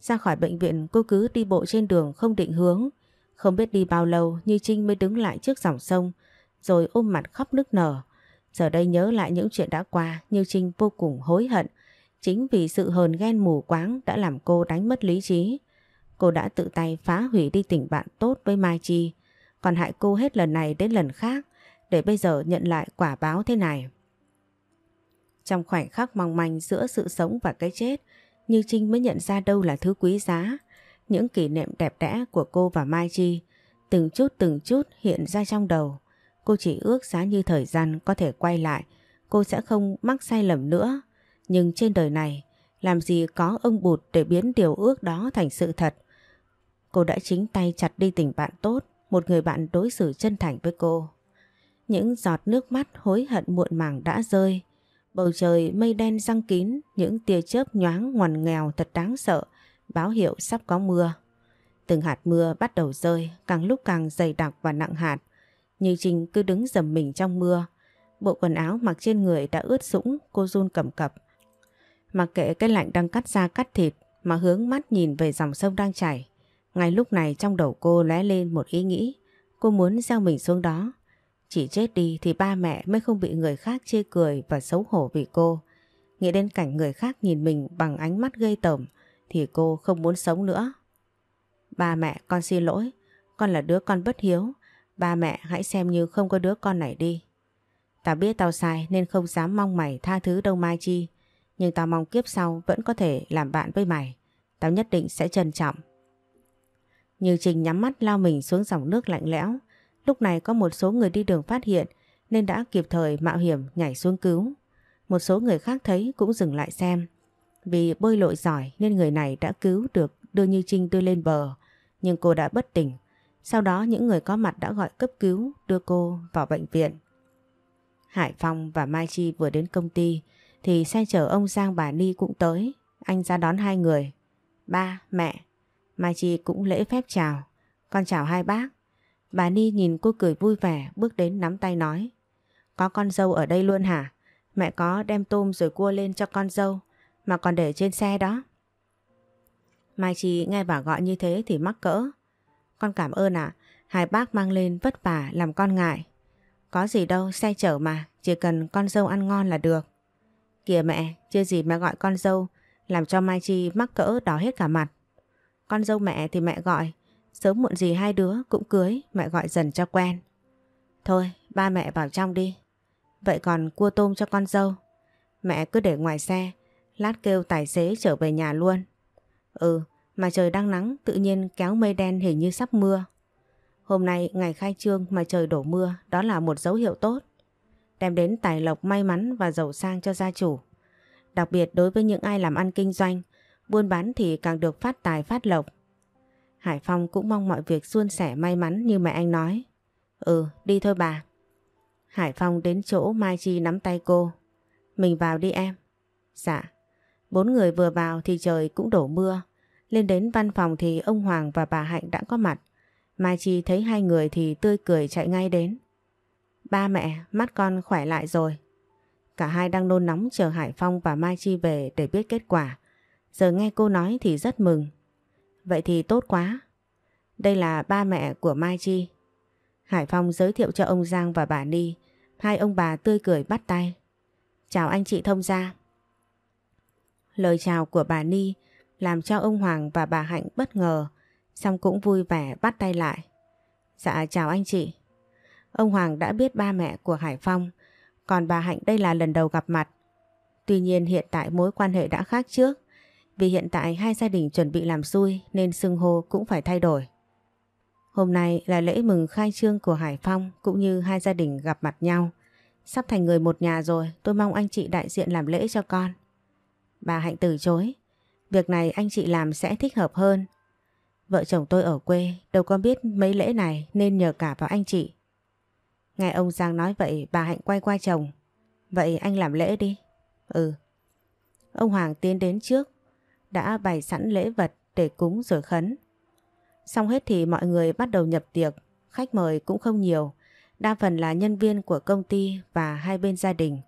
Ra khỏi bệnh viện cô cứ đi bộ trên đường không định hướng. Không biết đi bao lâu Như Trinh mới đứng lại trước dòng sông rồi ôm mặt khóc nức nở. Giờ đây nhớ lại những chuyện đã qua Như Trinh vô cùng hối hận. Chính vì sự hờn ghen mù quáng đã làm cô đánh mất lý trí. Cô đã tự tay phá hủy đi tình bạn tốt với Mai Chi. Còn hại cô hết lần này đến lần khác để bây giờ nhận lại quả báo thế này. Trong khoảnh khắc mong manh giữa sự sống và cái chết, Như Trinh mới nhận ra đâu là thứ quý giá. Những kỷ niệm đẹp đẽ của cô và Mai Chi, từng chút từng chút hiện ra trong đầu. Cô chỉ ước giá như thời gian có thể quay lại, cô sẽ không mắc sai lầm nữa. Nhưng trên đời này, làm gì có ông bụt để biến điều ước đó thành sự thật. Cô đã chính tay chặt đi tình bạn tốt, một người bạn đối xử chân thành với cô. Những giọt nước mắt hối hận muộn màng đã rơi. Bầu trời mây đen răng kín, những tia chớp nhoáng ngoằn nghèo thật đáng sợ, báo hiệu sắp có mưa. Từng hạt mưa bắt đầu rơi, càng lúc càng dày đặc và nặng hạt. Như Trinh cứ đứng dầm mình trong mưa. Bộ quần áo mặc trên người đã ướt sũng, cô run cầm cập. Mặc kệ cái lạnh đang cắt da cắt thịt mà hướng mắt nhìn về dòng sông đang chảy. Ngay lúc này trong đầu cô lóe lên một ý nghĩ. Cô muốn gieo mình xuống đó. Chỉ chết đi thì ba mẹ mới không bị người khác chê cười và xấu hổ vì cô. Nghĩ đến cảnh người khác nhìn mình bằng ánh mắt gây tởm thì cô không muốn sống nữa. Ba mẹ con xin lỗi, con là đứa con bất hiếu. Ba mẹ, hãy xem như không có đứa con này đi. Tao biết tao sai nên không dám mong mày tha thứ đâu, Mai Chi. Nhưng tao mong kiếp sau vẫn có thể làm bạn với mày. Tao nhất định sẽ trân trọng. Như Trình nhắm mắt lao mình xuống dòng nước lạnh lẽo. Lúc này có một số người đi đường phát hiện nên đã kịp thời mạo hiểm nhảy xuống cứu. Một số người khác thấy cũng dừng lại xem. Vì bơi lội giỏi nên người này đã cứu được đưa Như Trinh đưa lên bờ. Nhưng cô đã bất tỉnh. Sau đó những người có mặt đã gọi cấp cứu đưa cô vào bệnh viện. Hải Phong và Mai Chi vừa đến công ty thì xe chở ông Giang bà Ni cũng tới. Anh ra đón hai người. Ba, mẹ. Mai Chi cũng lễ phép chào. Con chào hai bác. Bà Ni nhìn cô cười vui vẻ bước đến nắm tay nói. Có con dâu ở đây luôn hả? Mẹ có đem tôm rồi cua lên cho con dâu mà còn để trên xe đó. Mai Chi nghe bà gọi như thế thì mắc cỡ. Con cảm ơn ạ, hai bác mang lên vất vả làm con ngại. Có gì đâu, xe chở mà, chỉ cần con dâu ăn ngon là được. Kìa mẹ, chưa gì mẹ gọi con dâu, làm cho Mai Chi mắc cỡ đỏ hết cả mặt. Con dâu mẹ thì mẹ gọi, sớm muộn gì hai đứa cũng cưới, mẹ gọi dần cho quen. Thôi, ba mẹ vào trong đi. Vậy còn cua tôm cho con dâu. Mẹ cứ để ngoài xe, lát kêu tài xế trở về nhà luôn. Ừ, mà trời đang nắng tự nhiên kéo mây đen hình như sắp mưa. Hôm nay ngày khai trương mà trời đổ mưa đó là một dấu hiệu tốt. Đem đến tài lộc may mắn và giàu sang cho gia chủ. Đặc biệt đối với những ai làm ăn kinh doanh, buôn bán thì càng được phát tài phát lộc. Hải Phong cũng mong mọi việc suôn sẻ may mắn như mẹ anh nói. Ừ, đi thôi bà. Hải Phong đến chỗ Mai Chi nắm tay cô. Mình vào đi em. Dạ. Bốn người vừa vào thì trời cũng đổ mưa. Lên đến văn phòng thì ông Hoàng và bà Hạnh đã có mặt. Mai Chi thấy hai người thì tươi cười chạy ngay đến. Ba mẹ, mắt con khỏe lại rồi. Cả hai đang nôn nóng chờ Hải Phong và Mai Chi về để biết kết quả. Giờ nghe cô nói thì rất mừng. Vậy thì tốt quá. Đây là ba mẹ của Mai Chi. Hải Phong giới thiệu cho ông Giang và bà Ni. Hai ông bà tươi cười bắt tay. Chào anh chị thông gia. Lời chào của bà Ni làm cho ông Hoàng và bà Hạnh bất ngờ, xong cũng vui vẻ bắt tay lại. Dạ chào anh chị. Ông Hoàng đã biết ba mẹ của Hải Phong, còn bà Hạnh đây là lần đầu gặp mặt. Tuy nhiên hiện tại mối quan hệ đã khác trước, vì hiện tại hai gia đình chuẩn bị làm xui nên xưng hô cũng phải thay đổi. Hôm nay là lễ mừng khai trương của Hải Phong cũng như hai gia đình gặp mặt nhau. Sắp thành người một nhà rồi, tôi mong anh chị đại diện làm lễ cho con. Bà Hạnh từ chối. Việc này anh chị làm sẽ thích hợp hơn. Vợ chồng tôi ở quê, đâu có biết mấy lễ này nên nhờ cả vào anh chị. Nghe ông Giang nói vậy bà Hạnh quay qua chồng. Vậy anh làm lễ đi. Ừ. Ông Hoàng tiến đến trước, đã bày sẵn lễ vật để cúng rồi khấn. Xong hết thì mọi người bắt đầu nhập tiệc, khách mời cũng không nhiều, đa phần là nhân viên của công ty và hai bên gia đình.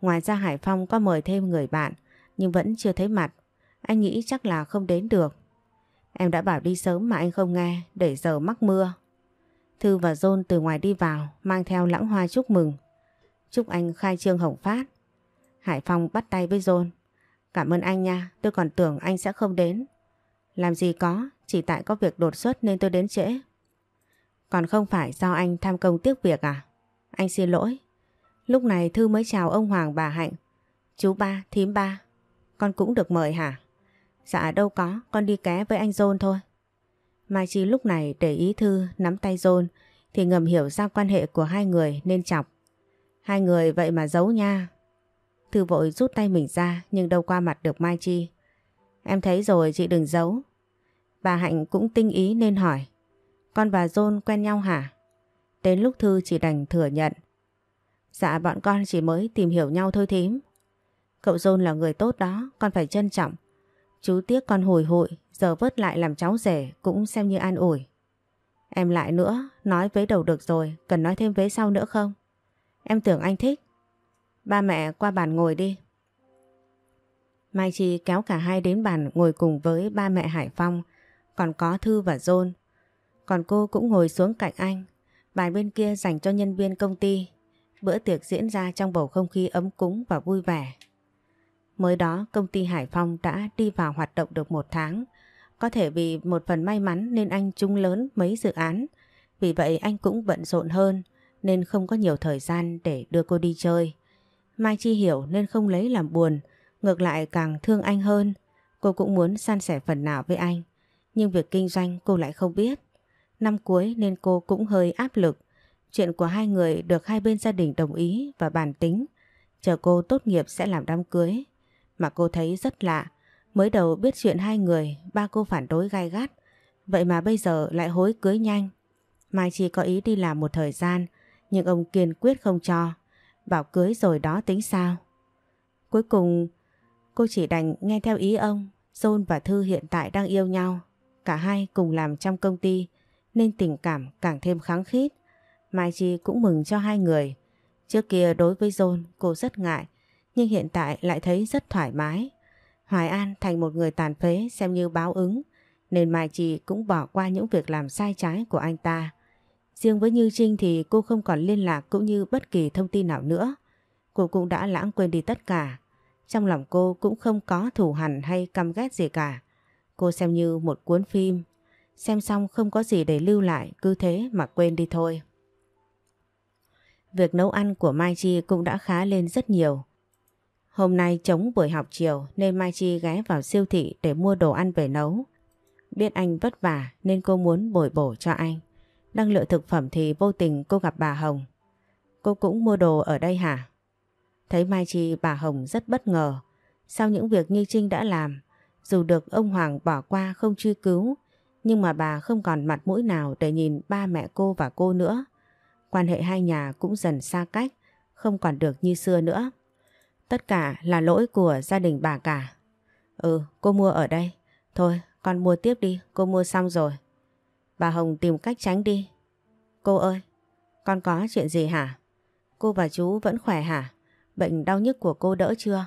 Ngoài ra Hải Phong có mời thêm người bạn, nhưng vẫn chưa thấy mặt. Anh nghĩ chắc là không đến được. Em đã bảo đi sớm mà anh không nghe, để giờ mắc mưa. Thư và John từ ngoài đi vào, mang theo lãng hoa chúc mừng. Chúc anh khai trương hồng phát. Hải Phong bắt tay với John. Cảm ơn anh nha, tôi còn tưởng anh sẽ không đến. Làm gì có, chỉ tại có việc đột xuất nên tôi đến trễ. Còn không phải do anh tham công tiếc việc à? Anh xin lỗi. Lúc này Thư mới chào ông Hoàng bà Hạnh. Chú ba, thím ba. Con cũng được mời hả? Dạ đâu có, con đi ké với anh John thôi. Mai Chi lúc này để ý Thư nắm tay John thì ngầm hiểu ra quan hệ của hai người nên chọc. Hai người vậy mà giấu nha. Thư vội rút tay mình ra nhưng đâu qua mặt được Mai Chi. Em thấy rồi chị đừng giấu. Bà Hạnh cũng tinh ý nên hỏi. Con và John quen nhau hả? Đến lúc Thư chỉ đành thừa nhận. Dạ bọn con chỉ mới tìm hiểu nhau thôi thím. Cậu John là người tốt đó, con phải trân trọng. Chú tiếc con hồi hội, giờ vớt lại làm cháu rể cũng xem như an ủi. Em lại nữa, nói với đầu được rồi, cần nói thêm với sau nữa không? Em tưởng anh thích. Ba mẹ qua bàn ngồi đi. Mai Chi kéo cả hai đến bàn ngồi cùng với ba mẹ Hải Phong, còn có Thư và John. Còn cô cũng ngồi xuống cạnh anh, bàn bên kia dành cho nhân viên công ty. Bữa tiệc diễn ra trong bầu không khí ấm cúng và vui vẻ. Mới đó công ty Hải Phong đã đi vào hoạt động được một tháng. Có thể vì một phần may mắn nên anh trúng lớn mấy dự án. Vì vậy anh cũng bận rộn hơn nên không có nhiều thời gian để đưa cô đi chơi. Mai Chi hiểu nên không lấy làm buồn, ngược lại càng thương anh hơn. Cô cũng muốn san sẻ phần nào với anh. Nhưng việc kinh doanh cô lại không biết. Năm cuối nên cô cũng hơi áp lực. Chuyện của hai người được hai bên gia đình đồng ý và bàn tính. Chờ cô tốt nghiệp sẽ làm đám cưới. Mà cô thấy rất lạ. Mới đầu biết chuyện hai người, ba cô phản đối gai gắt. Vậy mà bây giờ lại hối cưới nhanh. Mai Chi có ý đi làm một thời gian, nhưng ông kiên quyết không cho. Bảo cưới rồi đó tính sao. Cuối cùng, cô chỉ đành nghe theo ý ông. John và Thư hiện tại đang yêu nhau. Cả hai cùng làm trong công ty, nên tình cảm càng thêm kháng khít. Mai Chi cũng mừng cho hai người. Trước kia đối với John cô rất ngại nhưng hiện tại lại thấy rất thoải mái. Hoài An thành một người tàn phế xem như báo ứng, nên Mai Chi cũng bỏ qua những việc làm sai trái của anh ta. Riêng với Như Trinh thì cô không còn liên lạc cũng như bất kỳ thông tin nào nữa. Cô cũng đã lãng quên đi tất cả. Trong lòng cô cũng không có thù hằn hay căm ghét gì cả. Cô xem như một cuốn phim. Xem xong không có gì để lưu lại, cứ thế mà quên đi thôi. Việc nấu ăn của Mai Chi cũng đã khá lên rất nhiều. Hôm nay chống buổi học chiều nên Mai Chi ghé vào siêu thị để mua đồ ăn về nấu. Biết anh vất vả nên cô muốn bồi bổ cho anh. Đang lựa thực phẩm thì vô tình cô gặp bà Hồng. Cô cũng mua đồ ở đây hả? Thấy Mai Chi bà Hồng rất bất ngờ. Sau những việc Như Trinh đã làm, dù được ông Hoàng bỏ qua không truy cứu, nhưng mà bà không còn mặt mũi nào để nhìn ba mẹ cô và cô nữa. Quan hệ hai nhà cũng dần xa cách, không còn được như xưa nữa. Tất cả là lỗi của gia đình bà cả. Ừ, cô mua ở đây. Thôi, con mua tiếp đi, cô mua xong rồi. Bà Hồng tìm cách tránh đi. Cô ơi, con có chuyện gì hả? Cô và chú vẫn khỏe hả? Bệnh đau nhức của cô đỡ chưa?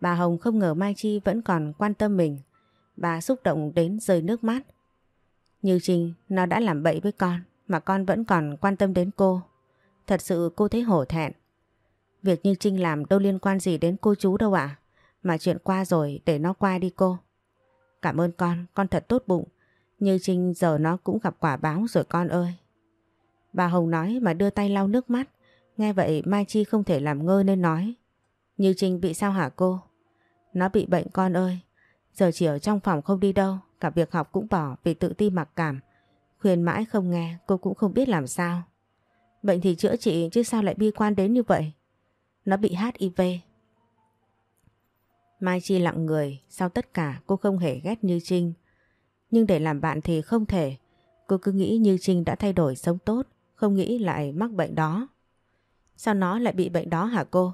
Bà Hồng không ngờ Mai Chi vẫn còn quan tâm mình. Bà xúc động đến rơi nước mắt. Như Trinh, nó đã làm bậy với con, mà con vẫn còn quan tâm đến cô. Thật sự cô thấy hổ thẹn. Việc Như Trinh làm đâu liên quan gì đến cô chú đâu ạ. Mà chuyện qua rồi để nó qua đi cô. Cảm ơn con, con thật tốt bụng. Như Trinh giờ nó cũng gặp quả báo rồi con ơi. Bà Hồng nói mà đưa tay lau nước mắt. Nghe vậy Mai Chi không thể làm ngơ nên nói. Như Trinh bị sao hả cô? Nó bị bệnh con ơi. Giờ chỉ ở trong phòng không đi đâu. Cả việc học cũng bỏ vì tự ti mặc cảm. Khuyên mãi không nghe cô cũng không biết làm sao. Bệnh thì chữa trị chứ sao lại bi quan đến như vậy? Nó bị HIV. Mai Chi lặng người, sau tất cả cô không hề ghét Như Trinh. Nhưng để làm bạn thì không thể. Cô cứ nghĩ Như Trinh đã thay đổi sống tốt, không nghĩ lại mắc bệnh đó. Sao nó lại bị bệnh đó hả cô?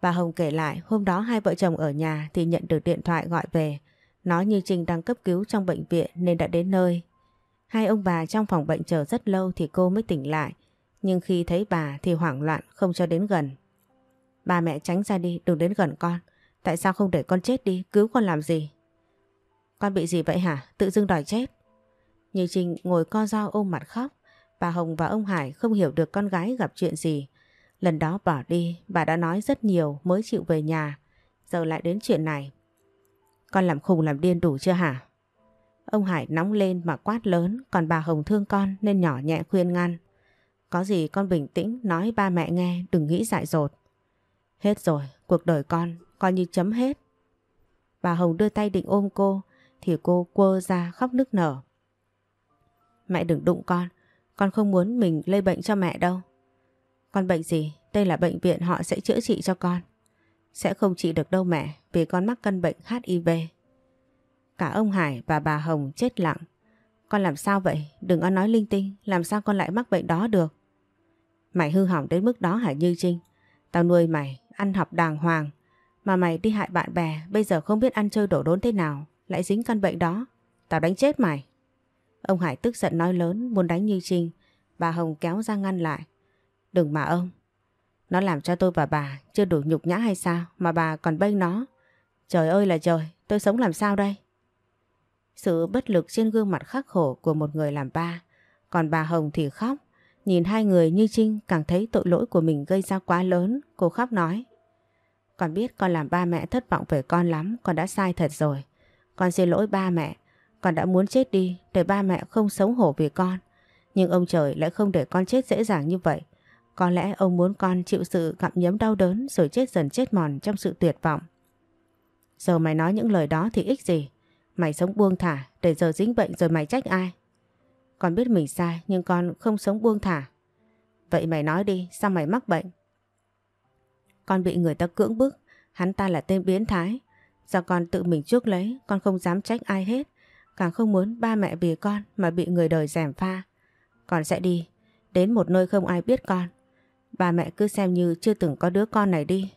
Bà Hồng kể lại hôm đó hai vợ chồng ở nhà thì nhận được điện thoại gọi về. Nói Như Trinh đang cấp cứu trong bệnh viện nên đã đến nơi. Hai ông bà trong phòng bệnh chờ rất lâu thì cô mới tỉnh lại. Nhưng khi thấy bà thì hoảng loạn không cho đến gần. Ba mẹ tránh ra đi đừng đến gần con. Tại sao không để con chết đi cứu con làm gì? Con bị gì vậy hả? Tự dưng đòi chết. Như Trinh ngồi co do ôm mặt khóc. Bà Hồng và ông Hải không hiểu được con gái gặp chuyện gì. Lần đó bỏ đi, bà đã nói rất nhiều mới chịu về nhà. Giờ lại đến chuyện này. Con làm khùng làm điên đủ chưa hả? Ông Hải nóng lên mà quát lớn, còn bà Hồng thương con nên nhỏ nhẹ khuyên ngăn. Có gì con bình tĩnh nói ba mẹ nghe, đừng nghĩ dại dột. Hết rồi, cuộc đời con coi như chấm hết. Bà Hồng đưa tay định ôm cô thì cô quơ ra khóc nức nở. Mẹ đừng đụng con, con không muốn mình lây bệnh cho mẹ đâu. Con bệnh gì? Đây là bệnh viện họ sẽ chữa trị cho con. Sẽ không trị được đâu mẹ vì con mắc căn bệnh HIV. Cả ông Hải và bà Hồng chết lặng. Con làm sao vậy? Đừng có nói linh tinh, làm sao con lại mắc bệnh đó được? Mày hư hỏng đến mức đó hả Như Trinh? Tao nuôi mày, ăn học đàng hoàng. Mà mày đi hại bạn bè, bây giờ không biết ăn chơi đổ đốn thế nào, lại dính căn bệnh đó. Tao đánh chết mày. Ông Hải tức giận nói lớn, muốn đánh Như Trinh. Bà Hồng kéo ra ngăn lại. Đừng mà ông. Nó làm cho tôi và bà chưa đủ nhục nhã hay sao mà bà còn bênh nó. Trời ơi là trời, tôi sống làm sao đây? Sự bất lực trên gương mặt khắc khổ của một người làm ba. Còn bà Hồng thì khóc. Nhìn hai người như Trinh càng thấy tội lỗi của mình gây ra quá lớn. Cô khóc nói. Con biết con làm ba mẹ thất vọng về con lắm. Con đã sai thật rồi. Con xin lỗi ba mẹ. Con đã muốn chết đi để ba mẹ không xấu hổ vì con. Nhưng ông trời lại không để con chết dễ dàng như vậy. Có lẽ ông muốn con chịu sự gặm nhấm đau đớn rồi chết dần chết mòn trong sự tuyệt vọng. Giờ mày nói những lời đó thì ích gì? Mày sống buông thả để giờ dính bệnh rồi mày trách ai? Con biết mình sai nhưng con không sống buông thả. Vậy mày nói đi, sao mày mắc bệnh? Con bị người ta cưỡng bức, hắn ta là tên biến thái. Do con tự mình chuốc lấy, con không dám trách ai hết. Càng không muốn ba mẹ vì con mà bị người đời dèm pha. Con sẽ đi, đến một nơi không ai biết con. Ba mẹ cứ xem như chưa từng có đứa con này đi.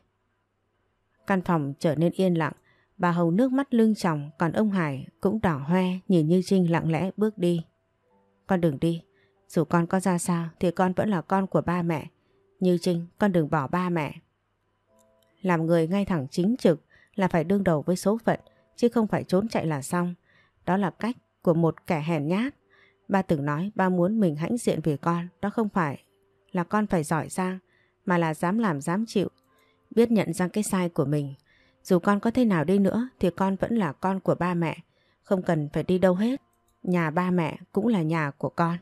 Căn phòng trở nên yên lặng. Bà hầu nước mắt lưng tròng còn ông Hải cũng đỏ hoe nhìn Như Trinh lặng lẽ bước đi. Con đừng đi. Dù con có ra sao thì con vẫn là con của ba mẹ. Như Trinh con đừng bỏ ba mẹ. Làm người ngay thẳng chính trực là phải đương đầu với số phận, chứ không phải trốn chạy là xong. Đó là cách của một kẻ hèn nhát. Ba từng nói ba muốn mình hãnh diện vì con. Đó không phải là con phải giỏi giang, mà là dám làm dám chịu. Biết nhận ra cái sai của mình. Dù con có thế nào đi nữa thì con vẫn là con của ba mẹ. Không cần phải đi đâu hết. Nhà ba mẹ cũng là nhà của con.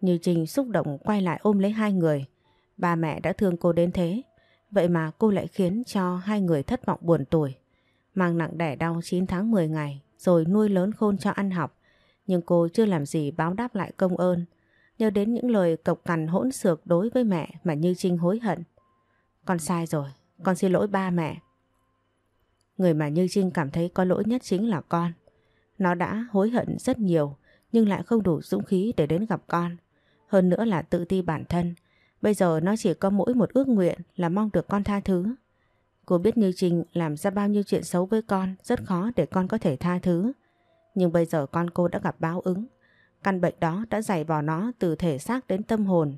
Như Trinh xúc động quay lại ôm lấy hai người. Ba mẹ đã thương cô đến thế. Vậy mà cô lại khiến cho hai người thất vọng buồn tuổi. Mang nặng đẻ đau 9 tháng 10 ngày rồi nuôi lớn khôn cho ăn học. Nhưng cô chưa làm gì báo đáp lại công ơn. Nhớ đến những lời cộc cằn hỗn xược đối với mẹ mà Như Trinh hối hận. Con sai rồi, con xin lỗi ba mẹ. Người mà Như Trinh cảm thấy có lỗi nhất chính là con. Nó đã hối hận rất nhiều nhưng lại không đủ dũng khí để đến gặp con. Hơn nữa là tự ti bản thân. Bây giờ nó chỉ có mỗi một ước nguyện là mong được con tha thứ. Cô biết Như Trinh làm ra bao nhiêu chuyện xấu với con rất khó để con có thể tha thứ. Nhưng bây giờ con cô đã gặp báo ứng. Căn bệnh đó đã dày vào nó từ thể xác đến tâm hồn.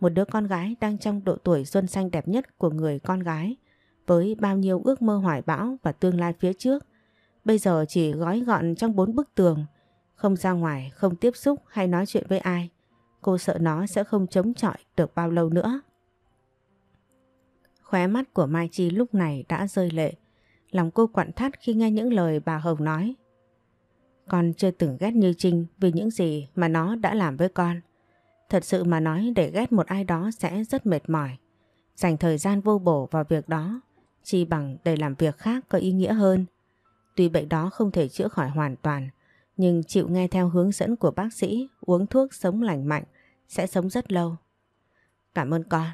Một đứa con gái đang trong độ tuổi xuân xanh đẹp nhất của người con gái với bao nhiêu ước mơ hoài bão và tương lai phía trước. Bây giờ chỉ gói gọn trong bốn bức tường, không ra ngoài, không tiếp xúc hay nói chuyện với ai. Cô sợ nó sẽ không chống chọi được bao lâu nữa. Khóe mắt của Mai Chi lúc này đã rơi lệ. Lòng cô quặn thắt khi nghe những lời bà Hồng nói. Con chưa từng ghét Như Trinh vì những gì mà nó đã làm với con. Thật sự mà nói để ghét một ai đó sẽ rất mệt mỏi. Dành thời gian vô bổ vào việc đó chỉ bằng để làm việc khác có ý nghĩa hơn. Tuy bệnh đó không thể chữa khỏi hoàn toàn, nhưng chịu nghe theo hướng dẫn của bác sĩ uống thuốc sống lành mạnh sẽ sống rất lâu. Cảm ơn con.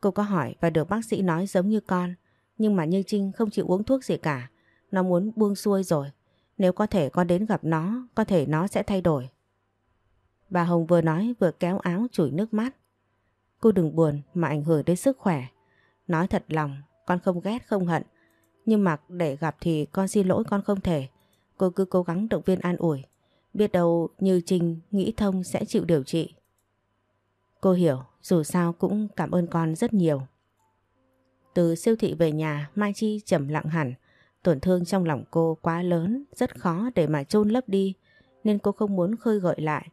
Cô có hỏi và được bác sĩ nói giống như con, nhưng mà Như Trinh không chịu uống thuốc gì cả. Nó muốn buông xuôi rồi. Nếu có thể con đến gặp nó, có thể nó sẽ thay đổi. Bà Hồng vừa nói vừa kéo áo chùi nước mắt. Cô đừng buồn mà ảnh hưởng đến sức khỏe. Nói thật lòng, con không ghét không hận. Nhưng mà để gặp thì con xin lỗi con không thể. Cô cứ cố gắng động viên an ủi. Biết đâu như Trinh nghĩ thông sẽ chịu điều trị. Cô hiểu, dù sao cũng cảm ơn con rất nhiều. Từ siêu thị về nhà, Mai Chi trầm lặng hẳn. Tổn thương trong lòng cô quá lớn, rất khó để mà chôn lấp đi, nên cô không muốn khơi gợi lại.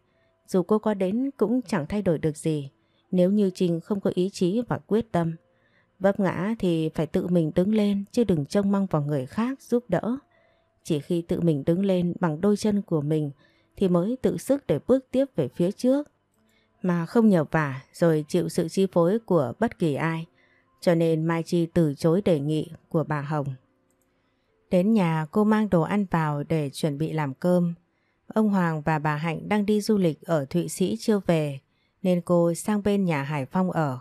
Dù cô có đến cũng chẳng thay đổi được gì, nếu như Trinh không có ý chí và quyết tâm. Vấp ngã thì phải tự mình đứng lên chứ đừng trông mong vào người khác giúp đỡ. Chỉ khi tự mình đứng lên bằng đôi chân của mình thì mới tự sức để bước tiếp về phía trước. Mà không nhờ vả rồi chịu sự chi phối của bất kỳ ai. Cho nên Mai Chi từ chối đề nghị của bà Hồng. Đến nhà, cô mang đồ ăn vào để chuẩn bị làm cơm. Ông Hoàng và bà Hạnh đang đi du lịch ở Thụy Sĩ chưa về, nên cô sang bên nhà Hải Phong ở.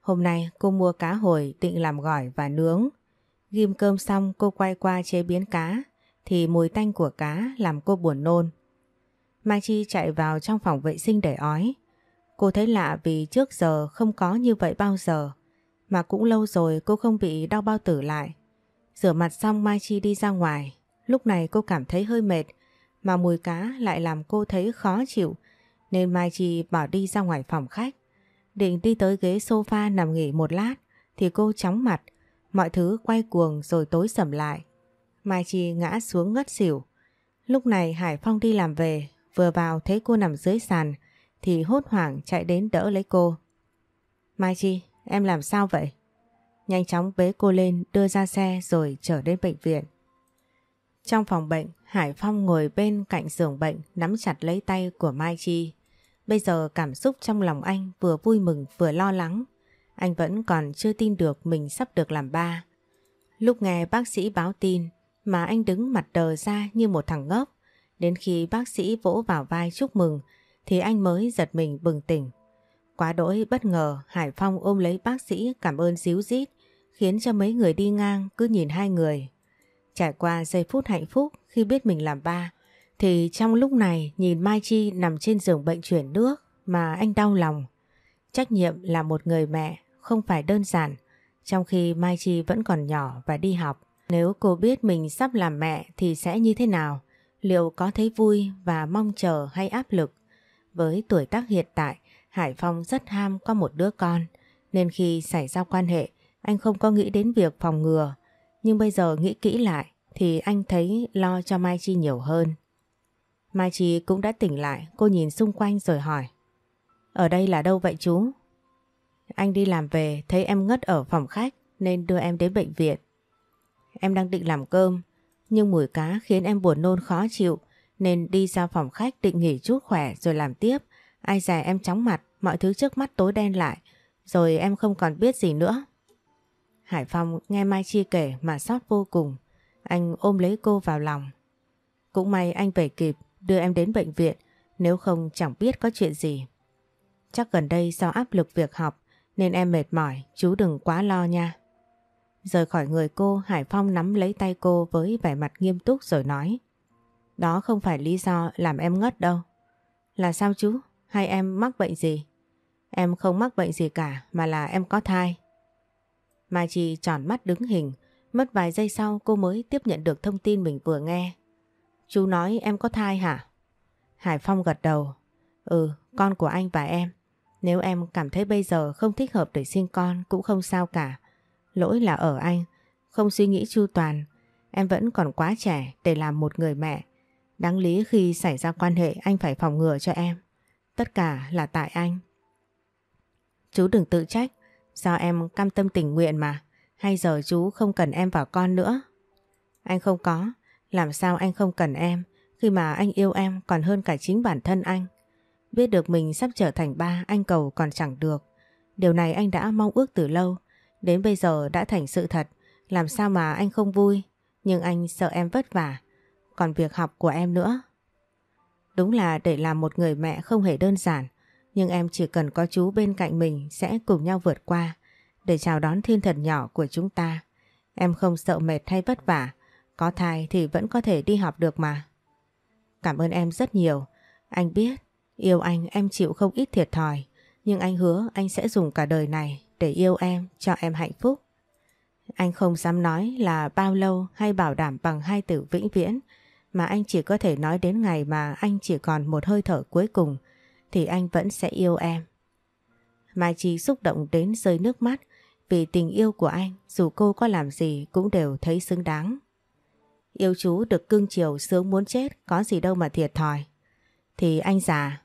Hôm nay, cô mua cá hồi định làm gỏi và nướng. Ghim cơm xong, cô quay qua chế biến cá, thì mùi tanh của cá làm cô buồn nôn. Mai Chi chạy vào trong phòng vệ sinh để ói. Cô thấy lạ vì trước giờ không có như vậy bao giờ. Mà cũng lâu rồi cô không bị đau bao tử lại. Rửa mặt xong Mai Chi đi ra ngoài. Lúc này cô cảm thấy hơi mệt. Mà mùi cá lại làm cô thấy khó chịu. Nên Mai Chi bỏ đi ra ngoài phòng khách. Định đi tới ghế sofa nằm nghỉ một lát. Thì cô chóng mặt. Mọi thứ quay cuồng rồi tối sầm lại. Mai Chi ngã xuống ngất xỉu. Lúc này Hải Phong đi làm về. Vừa vào thấy cô nằm dưới sàn thì hốt hoảng chạy đến đỡ lấy cô. Mai Chi, em làm sao vậy? Nhanh chóng bế cô lên đưa ra xe rồi trở đến bệnh viện. Trong phòng bệnh, Hải Phong ngồi bên cạnh giường bệnh nắm chặt lấy tay của Mai Chi. Bây giờ cảm xúc trong lòng anh vừa vui mừng vừa lo lắng. Anh vẫn còn chưa tin được mình sắp được làm ba. Lúc nghe bác sĩ báo tin mà anh đứng mặt đờ ra như một thằng ngốc. Đến khi bác sĩ vỗ vào vai chúc mừng thì anh mới giật mình bừng tỉnh. Quá đỗi bất ngờ, Hải Phong ôm lấy bác sĩ cảm ơn díu dít khiến cho mấy người đi ngang cứ nhìn hai người. Trải qua giây phút hạnh phúc khi biết mình làm ba, thì trong lúc này nhìn Mai Chi nằm trên giường bệnh chuyển nước mà anh đau lòng. Trách nhiệm là một người mẹ, không phải đơn giản, trong khi Mai Chi vẫn còn nhỏ và đi học. Nếu cô biết mình sắp làm mẹ thì sẽ như thế nào? Liệu có thấy vui và mong chờ hay áp lực? Với tuổi tác hiện tại, Hải Phong rất ham có một đứa con, nên khi xảy ra quan hệ, anh không có nghĩ đến việc phòng ngừa. Nhưng bây giờ nghĩ kỹ lại thì anh thấy lo cho Mai Chi nhiều hơn. Mai Chi cũng đã tỉnh lại, cô nhìn xung quanh rồi hỏi. Ở đây là đâu vậy chú? Anh đi làm về thấy em ngất ở phòng khách nên đưa em đến bệnh viện. Em đang định làm cơm, nhưng mùi cá khiến em buồn nôn khó chịu nên đi ra phòng khách định nghỉ chút khỏe rồi làm tiếp. Ai dè em chóng mặt, mọi thứ trước mắt tối đen lại, rồi em không còn biết gì nữa. Hải Phong nghe Mai Chi kể mà sót vô cùng. Anh ôm lấy cô vào lòng. Cũng may anh về kịp đưa em đến bệnh viện, nếu không chẳng biết có chuyện gì. Chắc gần đây do áp lực việc học nên em mệt mỏi, chú đừng quá lo nha. Rời khỏi người cô, Hải Phong nắm lấy tay cô với vẻ mặt nghiêm túc rồi nói. Đó không phải lý do làm em ngất đâu. Là sao chú? Hay em mắc bệnh gì? Em không mắc bệnh gì cả mà là em có thai. Mai Chi tròn mắt đứng hình, mất vài giây sau cô mới tiếp nhận được thông tin mình vừa nghe. Chú nói em có thai hả? Hải Phong gật đầu. Ừ, con của anh và em. Nếu em cảm thấy bây giờ không thích hợp để sinh con cũng không sao cả. Lỗi là ở anh, không suy nghĩ chu toàn. Em vẫn còn quá trẻ để làm một người mẹ. Đáng lý khi xảy ra quan hệ anh phải phòng ngừa cho em. Tất cả là tại anh. Chú đừng tự trách, do em cam tâm tình nguyện mà. Hay giờ chú không cần em vào con nữa? Anh không có, làm sao anh không cần em khi mà anh yêu em còn hơn cả chính bản thân anh. Biết được mình sắp trở thành ba anh cầu còn chẳng được. Điều này anh đã mong ước từ lâu, đến bây giờ đã thành sự thật. Làm sao mà anh không vui, nhưng anh sợ em vất vả. Còn việc học của em nữa. Đúng là để làm một người mẹ không hề đơn giản, nhưng em chỉ cần có chú bên cạnh mình sẽ cùng nhau vượt qua để chào đón thiên thần nhỏ của chúng ta. Em không sợ mệt hay vất vả, có thai thì vẫn có thể đi học được mà. Cảm ơn em rất nhiều. Anh biết, yêu anh em chịu không ít thiệt thòi, nhưng anh hứa anh sẽ dùng cả đời này để yêu em, cho em hạnh phúc. Anh không dám nói là bao lâu hay bảo đảm bằng hai từ vĩnh viễn, mà anh chỉ có thể nói đến ngày mà anh chỉ còn một hơi thở cuối cùng, thì anh vẫn sẽ yêu em. Mai Chi xúc động đến rơi nước mắt, vì tình yêu của anh, dù cô có làm gì cũng đều thấy xứng đáng. Yêu chú được cưng chiều sướng muốn chết, có gì đâu mà thiệt thòi. Thì anh già.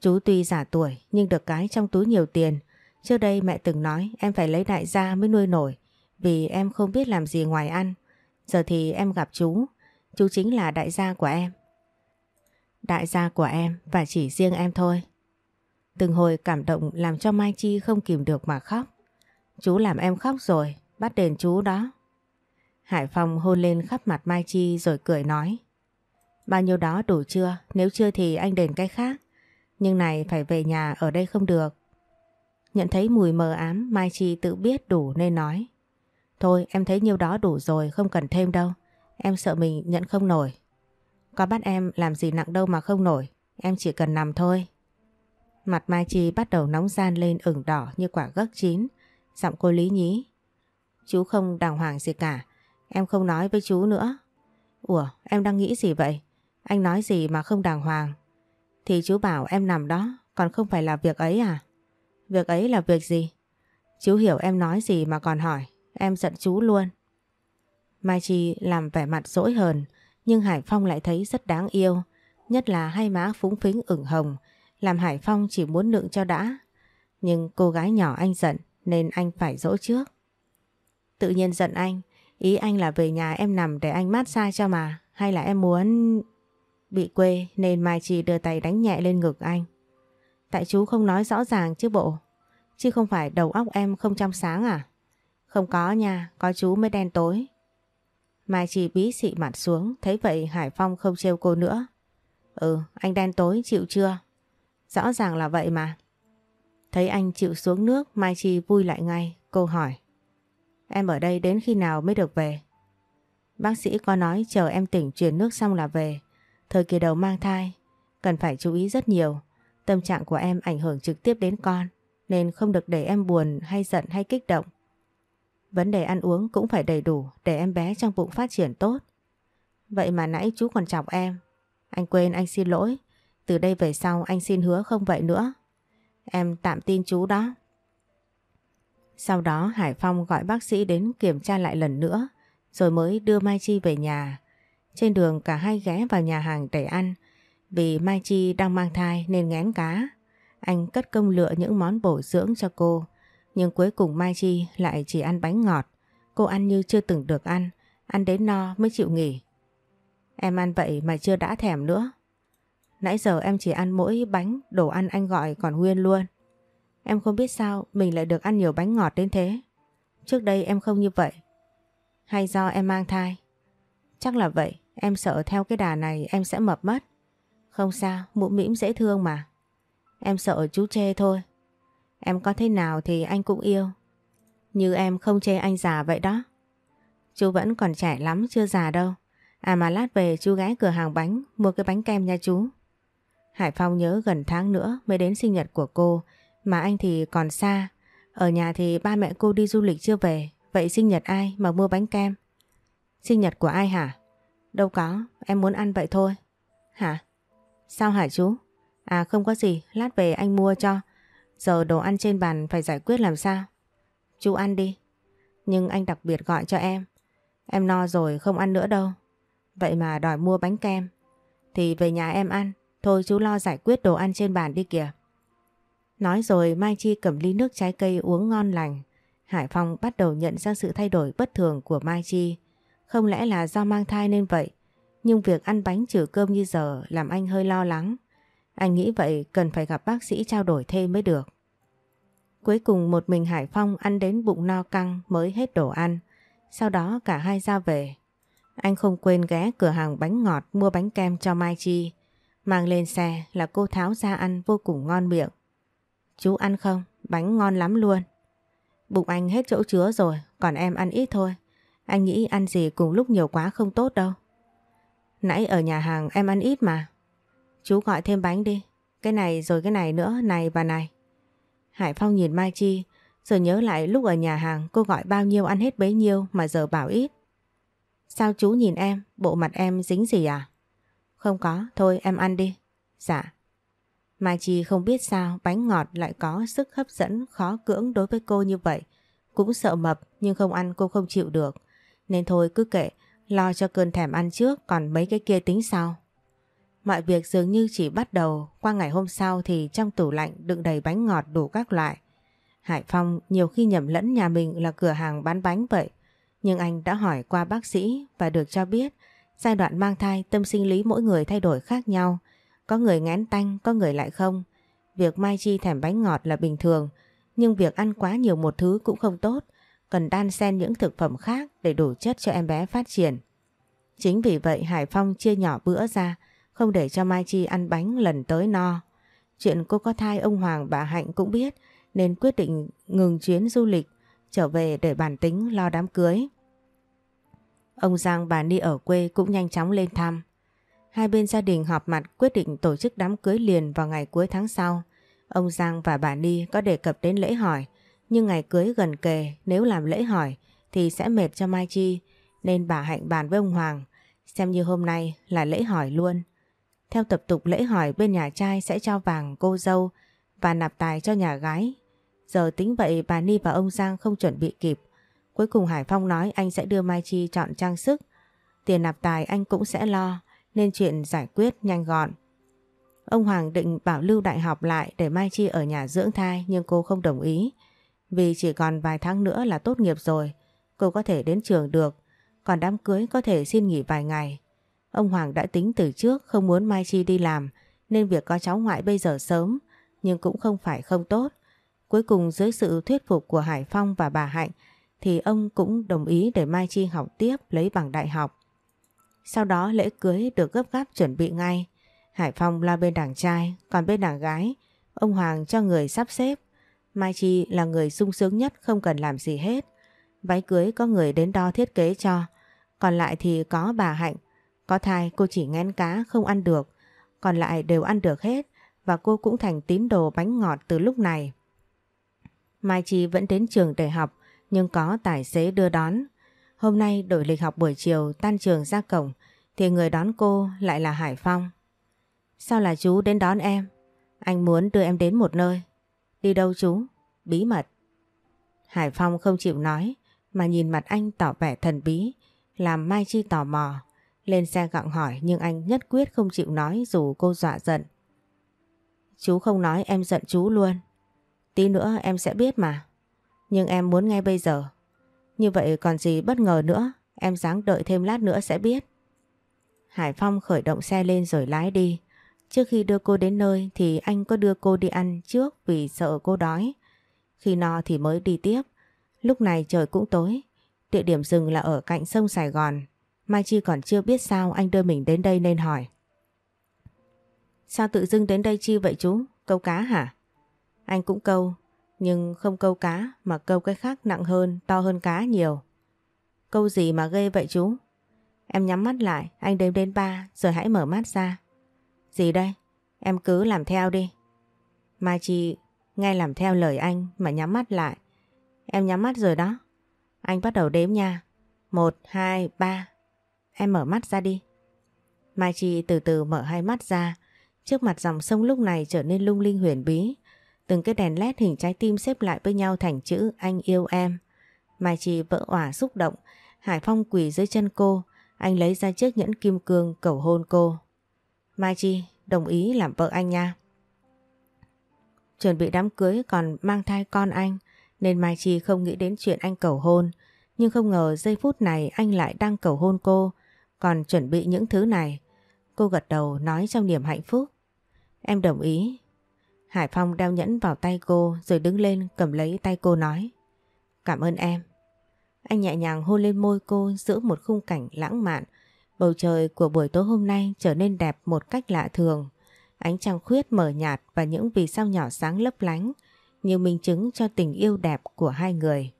Chú tuy già tuổi nhưng được cái trong túi nhiều tiền. Trước đây mẹ từng nói em phải lấy đại gia mới nuôi nổi, vì em không biết làm gì ngoài ăn. Giờ thì em gặp chú. Chú chính là đại gia của em. Đại gia của em và chỉ riêng em thôi. Từng hồi cảm động làm cho Mai Chi không kìm được mà khóc. Chú làm em khóc rồi, bắt đền chú đó. Hải Phong hôn lên khắp mặt Mai Chi rồi cười nói. Bao nhiêu đó đủ chưa? Nếu chưa thì anh đền cái khác. Nhưng này phải về nhà ở đây không được. Nhận thấy mùi mờ ám Mai Chi tự biết đủ nên nói. Thôi em thấy nhiêu đó đủ rồi không cần thêm đâu. Em sợ mình nhận không nổi. Có bắt em làm gì nặng đâu mà không nổi. Em chỉ cần nằm thôi. Mặt Mai Chi bắt đầu nóng gian lên ửng đỏ như quả gấc chín. Giọng cô lý nhí. Chú không đàng hoàng gì cả. Em không nói với chú nữa. Ủa, em đang nghĩ gì vậy? Anh nói gì mà không đàng hoàng? Thì chú bảo em nằm đó, còn không phải là việc ấy à? Việc ấy là việc gì? Chú hiểu em nói gì mà còn hỏi. Em giận chú luôn. Mai Chi làm vẻ mặt dỗi hờn, nhưng Hải Phong lại thấy rất đáng yêu. Nhất là hai má phúng phính ửng hồng, làm Hải Phong chỉ muốn nựng cho đã. Nhưng cô gái nhỏ anh giận nên anh phải dỗ trước. Tự nhiên giận anh, Ý anh là về nhà em nằm để anh mát xa cho mà, Hay là em muốn... Bị quê nên Mai Chi đưa tay đánh nhẹ lên ngực anh Tại chú không nói rõ ràng chứ bộ, Chứ không phải đầu óc em không trong sáng à Không có nha, Có chú mới đen tối Mai Chi bí xị mặt xuống Thấy vậy Hải Phong không trêu cô nữa Ừ anh đen tối chịu chưa Rõ ràng là vậy mà Thấy anh chịu xuống nước Mai Chi vui lại ngay Cô hỏi Em ở đây đến khi nào mới được về? Bác sĩ có nói chờ em tỉnh truyền nước xong là về. Thời kỳ đầu mang thai, cần phải chú ý rất nhiều. Tâm trạng của em ảnh hưởng trực tiếp đến con, nên không được để em buồn hay giận hay kích động. Vấn đề ăn uống cũng phải đầy đủ để em bé trong bụng phát triển tốt. Vậy mà nãy chú còn chọc em. Anh quên anh xin lỗi. Từ đây về sau anh xin hứa không vậy nữa. Em tạm tin chú đó. Sau đó Hải Phong gọi bác sĩ đến kiểm tra lại lần nữa, rồi mới đưa Mai Chi về nhà. Trên đường cả hai ghé vào nhà hàng để ăn vì Mai Chi đang mang thai nên ngén cá. Anh cất công lựa những món bổ dưỡng cho cô nhưng cuối cùng Mai Chi lại chỉ ăn bánh ngọt. Cô ăn như chưa từng được ăn, ăn đến no mới chịu nghỉ. Em ăn vậy mà chưa đã thèm nữa. Nãy giờ em chỉ ăn mỗi bánh, đồ ăn anh gọi còn nguyên luôn. Em không biết sao mình lại được ăn nhiều bánh ngọt đến thế. Trước đây em không như vậy. Hay do em mang thai? Chắc là vậy, em sợ theo cái đà này em sẽ mập mất. Không sao, mũm mĩm dễ thương mà. Em sợ chú chê thôi. Em có thế nào thì anh cũng yêu. Như em không chê anh già vậy đó. Chú vẫn còn trẻ lắm, chưa già đâu. À mà lát về chú ghé cửa hàng bánh, mua cái bánh kem nha chú. Hải Phong nhớ gần tháng nữa mới đến sinh nhật của cô, mà anh thì còn xa. Ở nhà thì ba mẹ cô đi du lịch chưa về. Vậy sinh nhật ai mà mua bánh kem? Sinh nhật của ai hả? Đâu có, em muốn ăn vậy thôi. Hả? Sao hả chú? À không có gì, lát về anh mua cho. Giờ đồ ăn trên bàn phải giải quyết làm sao? Chú ăn đi. Nhưng anh đặc biệt gọi cho em. Em no rồi không ăn nữa đâu. Vậy mà đòi mua bánh kem. Thì về nhà em ăn. Thôi chú lo giải quyết đồ ăn trên bàn đi kìa. Nói rồi Mai Chi cầm ly nước trái cây uống ngon lành. Hải Phong bắt đầu nhận ra sự thay đổi bất thường của Mai Chi. Không lẽ là do mang thai nên vậy? Nhưng việc ăn bánh trừ cơm như giờ làm anh hơi lo lắng. Anh nghĩ vậy cần phải gặp bác sĩ trao đổi thêm mới được. Cuối cùng một mình Hải Phong ăn đến bụng no căng mới hết đồ ăn. Sau đó cả hai ra về. Anh không quên ghé cửa hàng bánh ngọt mua bánh kem cho Mai Chi. Mang lên xe là cô tháo ra ăn vô cùng ngon miệng. Chú ăn không? Bánh ngon lắm luôn. Bụng anh hết chỗ chứa rồi, còn em ăn ít thôi. Anh nghĩ ăn gì cùng lúc nhiều quá không tốt đâu. Nãy ở nhà hàng em ăn ít mà. Chú gọi thêm bánh đi. Cái này rồi cái này nữa, này và này. Hải Phong nhìn Mai Chi, rồi nhớ lại lúc ở nhà hàng cô gọi bao nhiêu ăn hết bấy nhiêu mà giờ bảo ít. Sao chú nhìn em, bộ mặt em dính gì à? Không có, thôi em ăn đi. Dạ. Mai Chi không biết sao bánh ngọt lại có sức hấp dẫn khó cưỡng đối với cô như vậy. Cũng sợ mập nhưng không ăn cô không chịu được. Nên thôi cứ kệ, lo cho cơn thèm ăn trước còn mấy cái kia tính sau. Mọi việc dường như chỉ bắt đầu qua ngày hôm sau thì trong tủ lạnh đựng đầy bánh ngọt đủ các loại. Hải Phong nhiều khi nhầm lẫn nhà mình là cửa hàng bán bánh vậy. Nhưng anh đã hỏi qua bác sĩ và được cho biết giai đoạn mang thai tâm sinh lý mỗi người thay đổi khác nhau. Có người ngén tanh, có người lại không. Việc Mai Chi thèm bánh ngọt là bình thường, nhưng việc ăn quá nhiều một thứ cũng không tốt. Cần đan xen những thực phẩm khác để đủ chất cho em bé phát triển. Chính vì vậy Hải Phong chia nhỏ bữa ra, không để cho Mai Chi ăn bánh lần tới no. Chuyện cô có thai ông Hoàng bà Hạnh cũng biết nên quyết định ngừng chuyến du lịch trở về để bàn tính lo đám cưới. Ông Giang bà Ni ở quê cũng nhanh chóng lên thăm. Hai bên gia đình họp mặt quyết định tổ chức đám cưới liền vào ngày cuối tháng sau. Ông Giang và bà Ni có đề cập đến lễ hỏi, nhưng ngày cưới gần kề nếu làm lễ hỏi thì sẽ mệt cho Mai Chi, nên bà Hạnh bàn với ông Hoàng, xem như hôm nay là lễ hỏi luôn. Theo tập tục lễ hỏi bên nhà trai sẽ cho vàng cô dâu và nạp tài cho nhà gái. Giờ tính vậy bà Ni và ông Giang không chuẩn bị kịp. Cuối cùng Hải Phong nói anh sẽ đưa Mai Chi chọn trang sức. Tiền nạp tài anh cũng sẽ lo nên chuyện giải quyết nhanh gọn. Ông Hoàng định bảo lưu đại học lại để Mai Chi ở nhà dưỡng thai nhưng cô không đồng ý. Vì chỉ còn vài tháng nữa là tốt nghiệp rồi, cô có thể đến trường được, còn đám cưới có thể xin nghỉ vài ngày. Ông Hoàng đã tính từ trước không muốn Mai Chi đi làm nên việc có cháu ngoại bây giờ sớm nhưng cũng không phải không tốt. Cuối cùng dưới sự thuyết phục của Hải Phong và bà Hạnh thì ông cũng đồng ý để Mai Chi học tiếp lấy bằng đại học. Sau đó lễ cưới được gấp gáp chuẩn bị ngay. Hải Phong lo bên đảng trai, còn bên đảng gái, ông Hoàng cho người sắp xếp. Mai Chi là người sung sướng nhất không cần làm gì hết. Váy cưới có người đến đo thiết kế cho, còn lại thì có bà Hạnh. Có thai cô chỉ ngén cá không ăn được, còn lại đều ăn được hết và cô cũng thành tín đồ bánh ngọt từ lúc này. Mai Chi vẫn đến trường để học nhưng có tài xế đưa đón. Hôm nay đổi lịch học buổi chiều tan trường ra cổng thì người đón cô lại là Hải Phong. Sao là chú đến đón em? Anh muốn đưa em đến một nơi. Đi đâu chú? Bí mật. Hải Phong không chịu nói mà nhìn mặt anh tỏ vẻ thần bí làm Mai Chi tò mò. Lên xe gặng hỏi nhưng anh nhất quyết không chịu nói dù cô dọa giận. Chú không nói em giận chú luôn. Tí nữa em sẽ biết mà. Nhưng em muốn nghe bây giờ. Như vậy còn gì bất ngờ nữa, em dáng đợi thêm lát nữa sẽ biết. Hải Phong khởi động xe lên rồi lái đi. Trước khi đưa cô đến nơi thì anh có đưa cô đi ăn trước vì sợ cô đói. Khi no thì mới đi tiếp. Lúc này trời cũng tối. Địa điểm dừng là ở cạnh sông Sài Gòn. Mai Chi còn chưa biết sao anh đưa mình đến đây nên hỏi. Sao tự dưng đến đây Chi vậy chú? Câu cá hả? Anh cũng câu, nhưng không câu cá mà câu cái khác nặng hơn, to hơn cá nhiều. Câu gì mà ghê vậy chú? Em nhắm mắt lại, anh đếm đến ba rồi hãy mở mắt ra. Gì đây? Em cứ làm theo đi. Mai Chi nghe làm theo lời anh mà nhắm mắt lại. Em nhắm mắt rồi đó. Anh bắt đầu đếm nha. Một, hai, ba. Em mở mắt ra đi. Mai Chi từ từ mở hai mắt ra. Trước mặt dòng sông lúc này trở nên lung linh huyền bí. Từng cái đèn led hình trái tim xếp lại với nhau thành chữ anh yêu em. Mai Chi vỡ òa xúc động. Hải Phong quỳ dưới chân cô. Anh lấy ra chiếc nhẫn kim cương cầu hôn cô. Mai Chi, đồng ý làm vợ anh nha. Chuẩn bị đám cưới còn mang thai con anh, nên Mai Chi không nghĩ đến chuyện anh cầu hôn. Nhưng không ngờ giây phút này anh lại đang cầu hôn cô còn chuẩn bị những thứ này. Cô gật đầu nói trong niềm hạnh phúc. Em đồng ý. Hải Phong đeo nhẫn vào tay cô rồi đứng lên cầm lấy tay cô nói. Cảm ơn em. Anh nhẹ nhàng hôn lên môi cô giữa một khung cảnh lãng mạn. Bầu trời của buổi tối hôm nay trở nên đẹp một cách lạ thường. Ánh trăng khuyết mờ nhạt và những vì sao nhỏ sáng lấp lánh như minh chứng cho tình yêu đẹp của hai người.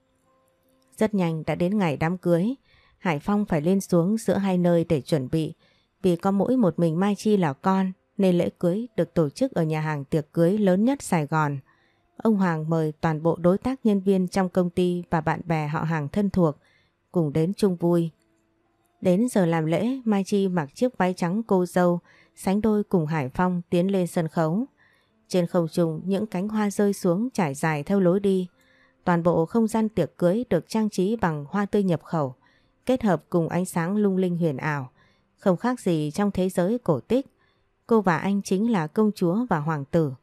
Rất nhanh đã đến ngày đám cưới. Hải Phong phải lên xuống giữa hai nơi để chuẩn bị vì có mỗi một mình Mai Chi là con nên lễ cưới được tổ chức ở nhà hàng tiệc cưới lớn nhất Sài Gòn. Ông Hoàng mời toàn bộ đối tác nhân viên trong công ty và bạn bè họ hàng thân thuộc cùng đến chung vui. Đến giờ làm lễ, Mai Chi mặc chiếc váy trắng cô dâu, sánh đôi cùng Hải Phong tiến lên sân khấu. Trên không trung những cánh hoa rơi xuống trải dài theo lối đi. Toàn bộ không gian tiệc cưới được trang trí bằng hoa tươi nhập khẩu, kết hợp cùng ánh sáng lung linh huyền ảo. Không khác gì trong thế giới cổ tích. Cô và anh chính là công chúa và hoàng tử.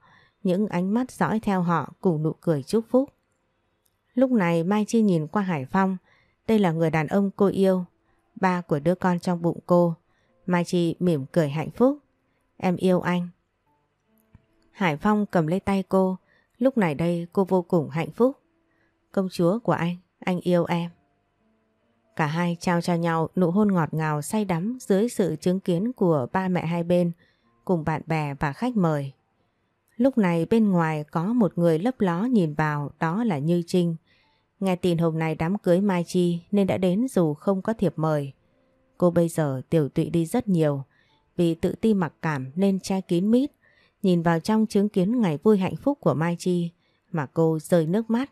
Những ánh mắt dõi theo họ cùng nụ cười chúc phúc. Lúc này Mai Chi nhìn qua Hải Phong. Đây là người đàn ông cô yêu. Ba của đứa con trong bụng cô. Mai Chi mỉm cười hạnh phúc. Em yêu anh. Hải Phong cầm lấy tay cô. Lúc này đây cô vô cùng hạnh phúc. Công chúa của anh, anh yêu em. Cả hai trao cho nhau nụ hôn ngọt ngào say đắm dưới sự chứng kiến của ba mẹ hai bên, cùng bạn bè và khách mời. Lúc này bên ngoài có một người lấp ló nhìn vào, đó là Như Trinh. Nghe tin hôm nay đám cưới Mai Chi nên đã đến dù không có thiệp mời. Cô bây giờ tiểu tụy đi rất nhiều, vì tự ti mặc cảm nên che kín mít. Nhìn vào trong chứng kiến ngày vui hạnh phúc của Mai Chi mà cô rơi nước mắt.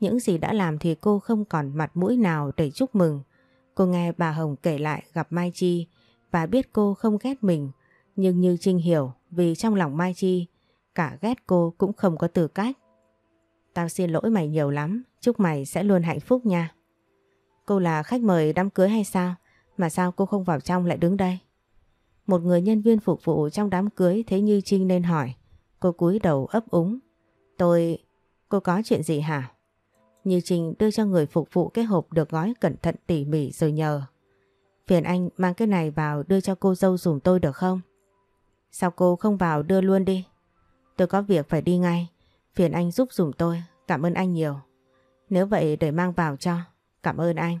Những gì đã làm thì cô không còn mặt mũi nào để chúc mừng. Cô nghe bà Hồng kể lại gặp Mai Chi và biết cô không ghét mình. Nhưng như Trinh hiểu vì trong lòng Mai Chi cả ghét cô cũng không có tư cách. Tao xin lỗi mày nhiều lắm, chúc mày sẽ luôn hạnh phúc nha. Cô là khách mời đám cưới hay sao? Mà sao cô không vào trong lại đứng đây? Một người nhân viên phục vụ trong đám cưới thấy Như Trinh nên hỏi. Cô cúi đầu ấp úng. Tôi... Cô có chuyện gì hả? Như Trình đưa cho người phục vụ cái hộp được gói cẩn thận tỉ mỉ rồi nhờ. Phiền anh mang cái này vào đưa cho cô dâu dùng tôi được không? Sao cô không vào đưa luôn đi? Tôi có việc phải đi ngay. Phiền anh giúp dùng tôi. Cảm ơn anh nhiều. Nếu vậy để mang vào cho. Cảm ơn anh.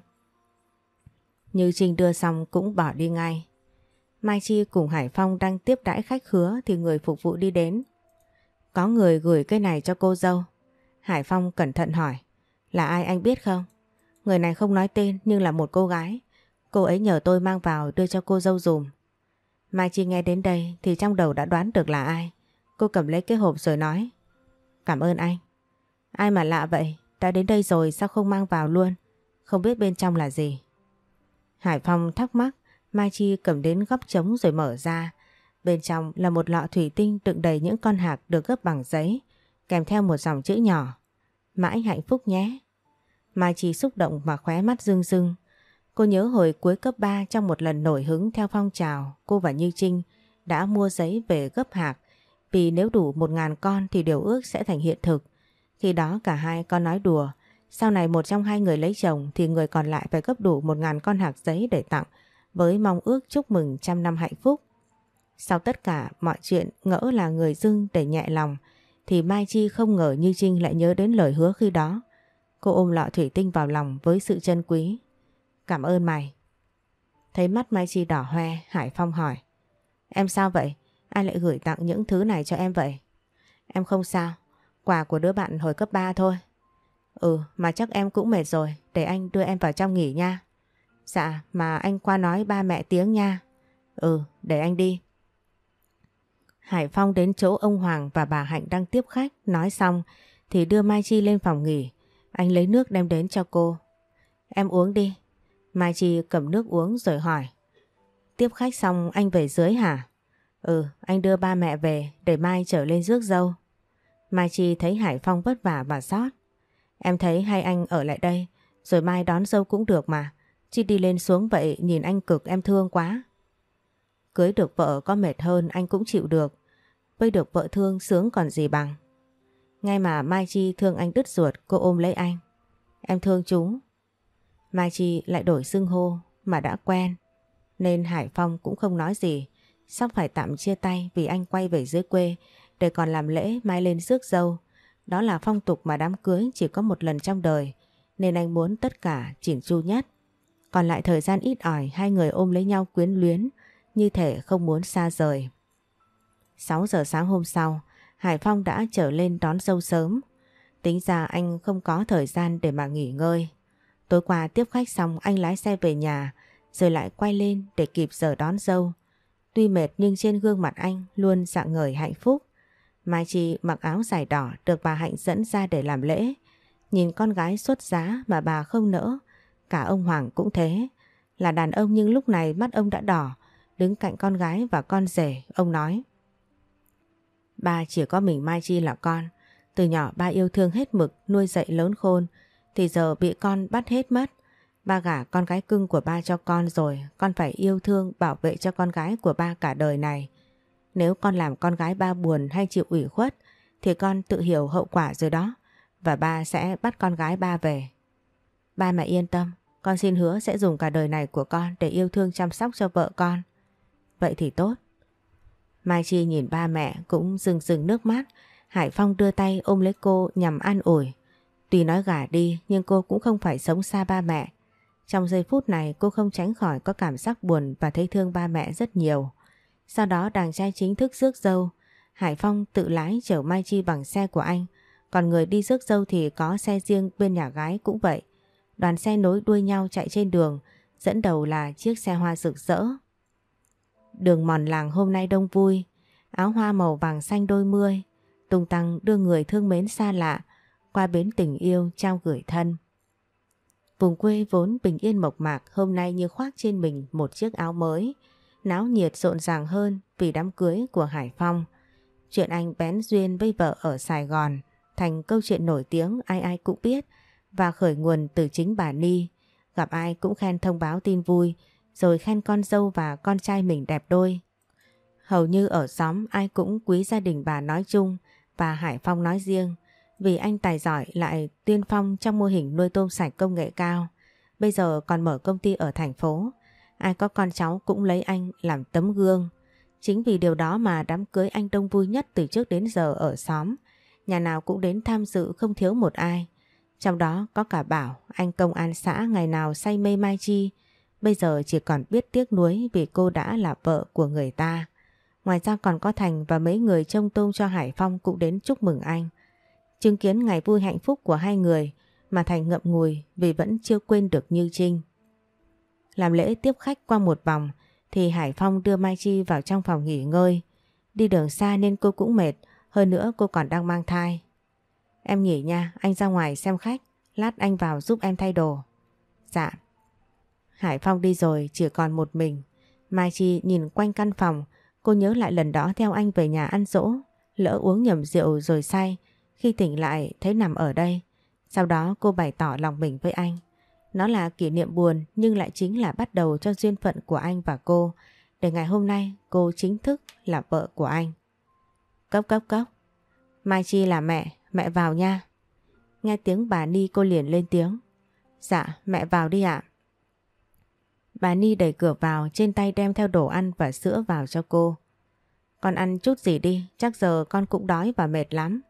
Như Trinh đưa xong cũng bỏ đi ngay. Mai Chi cùng Hải Phong đang tiếp đãi khách khứa thì người phục vụ đi đến. Có người gửi cái này cho cô dâu. Hải Phong cẩn thận hỏi. Là ai anh biết không? Người này không nói tên nhưng là một cô gái. Cô ấy nhờ tôi mang vào đưa cho cô dâu dùm. Mai Chi nghe đến đây thì trong đầu đã đoán được là ai. Cô cầm lấy cái hộp rồi nói. Cảm ơn anh. Ai mà lạ vậy? Đã đến đây rồi sao không mang vào luôn? Không biết bên trong là gì. Hải Phong thắc mắc. Mai Chi cầm đến góc trống rồi mở ra. Bên trong là một lọ thủy tinh đựng đầy những con hạt được gấp bằng giấy, kèm theo một dòng chữ nhỏ. Mãi hạnh phúc nhé. Mai Chi xúc động và khóe mắt rưng rưng. Cô nhớ hồi cuối cấp 3 trong một lần nổi hứng theo phong trào, cô và Như Trinh đã mua giấy về gấp hạt vì nếu đủ một ngàn con thì điều ước sẽ thành hiện thực. Khi đó cả hai con nói đùa, sau này một trong hai người lấy chồng thì người còn lại phải gấp đủ một ngàn con hạt giấy để tặng với mong ước chúc mừng trăm năm hạnh phúc. Sau tất cả mọi chuyện ngỡ là người dưng để nhẹ lòng thì Mai Chi không ngờ Như Trinh lại nhớ đến lời hứa khi đó. Cô ôm lọ thủy tinh vào lòng với sự chân quý. Cảm ơn mày. Thấy mắt Mai Chi đỏ hoe, Hải Phong hỏi. Em sao vậy? Ai lại gửi tặng những thứ này cho em vậy? Em không sao. Quà của đứa bạn hồi cấp 3 thôi. Ừ, mà chắc em cũng mệt rồi. Để anh đưa em vào trong nghỉ nha. Dạ, mà anh qua nói ba mẹ tiếng nha. Ừ, để anh đi. Hải Phong đến chỗ ông Hoàng và bà Hạnh đang tiếp khách, nói xong thì đưa Mai Chi lên phòng nghỉ. Anh lấy nước đem đến cho cô. Em uống đi. Mai Chi cầm nước uống rồi hỏi. Tiếp khách xong anh về dưới hả? Ừ, anh đưa ba mẹ về để mai trở lên rước dâu. Mai Chi thấy Hải Phong vất vả và sót. Em thấy hai anh ở lại đây, rồi mai đón dâu cũng được mà. Chi đi lên xuống vậy nhìn anh cực em thương quá. Cưới được vợ có mệt hơn anh cũng chịu được. Vây được vợ thương sướng còn gì bằng. Ngay mà Mai Chi thương anh đứt ruột, cô ôm lấy anh. Em thương chú. Mai Chi lại đổi xưng hô, mà đã quen. Nên Hải Phong cũng không nói gì. Sắp phải tạm chia tay vì anh quay về dưới quê, để còn làm lễ mai lên rước dâu. Đó là phong tục mà đám cưới chỉ có một lần trong đời, nên anh muốn tất cả chỉnh chu nhất. Còn lại thời gian ít ỏi, hai người ôm lấy nhau quyến luyến, như thể không muốn xa rời. 6 giờ sáng hôm sau Hải Phong đã trở lên đón dâu sớm. Tính ra anh không có thời gian để mà nghỉ ngơi. Tối qua tiếp khách xong anh lái xe về nhà rồi lại quay lên để kịp giờ đón dâu. Tuy mệt nhưng trên gương mặt anh luôn dạng ngời hạnh phúc. Mai Chi mặc áo dài đỏ được bà Hạnh dẫn ra để làm lễ. Nhìn con gái xuất giá mà bà không nỡ. Cả ông Hoàng cũng thế. Là đàn ông nhưng lúc này mắt ông đã đỏ. Đứng cạnh con gái và con rể, ông nói. Ba chỉ có mình Mai Chi là con. Từ nhỏ ba yêu thương hết mực, nuôi dạy lớn khôn. Thì giờ bị con bắt hết mất. Ba gả con gái cưng của ba cho con rồi, con phải yêu thương bảo vệ cho con gái của ba cả đời này. Nếu con làm con gái ba buồn hay chịu ủy khuất thì con tự hiểu hậu quả rồi đó và ba sẽ bắt con gái ba về. Ba mẹ yên tâm, con xin hứa sẽ dùng cả đời này của con để yêu thương chăm sóc cho vợ con. Vậy thì tốt. Mai Chi nhìn ba mẹ cũng rừng rừng nước mắt. Hải Phong đưa tay ôm lấy cô nhằm an ủi. Tuy nói gả đi, nhưng cô cũng không phải sống xa ba mẹ. Trong giây phút này, cô không tránh khỏi có cảm giác buồn và thấy thương ba mẹ rất nhiều. Sau đó, đàn trai chính thức rước dâu. Hải Phong tự lái chở Mai Chi bằng xe của anh. Còn người đi rước dâu thì có xe riêng bên nhà gái cũng vậy. Đoàn xe nối đuôi nhau chạy trên đường. Dẫn đầu là chiếc xe hoa rực rỡ. Đường mòn làng hôm nay đông vui. Áo hoa màu vàng xanh đôi mươi. Tung tăng đưa người thương mến xa lạ qua bến tình yêu trao gửi thân. Vùng quê vốn bình yên mộc mạc hôm nay như khoác trên mình một chiếc áo mới, náo nhiệt rộn ràng hơn vì đám cưới của Hải Phong. Chuyện anh bén duyên với vợ ở Sài Gòn thành câu chuyện nổi tiếng ai ai cũng biết và khởi nguồn từ chính bà Ni. Gặp ai cũng khen thông báo tin vui rồi khen con dâu và con trai mình đẹp đôi. Hầu như ở xóm ai cũng quý gia đình bà nói chung và Hải Phong nói riêng vì anh tài giỏi lại tiên phong trong mô hình nuôi tôm sạch công nghệ cao. Bây giờ còn mở công ty ở thành phố. Ai có con cháu cũng lấy anh làm tấm gương. Chính vì điều đó mà đám cưới anh đông vui nhất từ trước đến giờ ở xóm. Nhà nào cũng đến tham dự không thiếu một ai. Trong đó có cả Bảo, anh công an xã ngày nào say mê Mai Chi. Bây giờ chỉ còn biết tiếc nuối vì cô đã là vợ của người ta. Ngoài ra còn có Thành và mấy người trông tôn cho Hải Phong cũng đến chúc mừng anh. Chứng kiến ngày vui hạnh phúc của hai người mà Thành ngậm ngùi vì vẫn chưa quên được Như Trinh. Làm lễ tiếp khách qua một vòng thì Hải Phong đưa Mai Chi vào trong phòng nghỉ ngơi. Đi đường xa nên cô cũng mệt, hơn nữa cô còn đang mang thai. Em nghỉ nha, anh ra ngoài xem khách, lát anh vào giúp em thay đồ. Dạ. Hải Phong đi rồi chỉ còn một mình. Mai Chi nhìn quanh căn phòng, cô nhớ lại lần đó theo anh về nhà ăn dỗ, lỡ uống nhầm rượu rồi say, khi tỉnh lại thấy nằm ở đây. Sau đó cô bày tỏ lòng mình với anh. Nó là kỷ niệm buồn nhưng lại chính là bắt đầu cho duyên phận của anh và cô. Để ngày hôm nay cô chính thức là vợ của anh. Cốc cốc cốc. Mai Chi là mẹ, mẹ vào nha. Nghe tiếng bà Ni cô liền lên tiếng. Dạ, mẹ vào đi ạ. Bà Ni đẩy cửa vào, trên tay đem theo đồ ăn và sữa vào cho cô. Con ăn chút gì đi, chắc giờ con cũng đói và mệt lắm.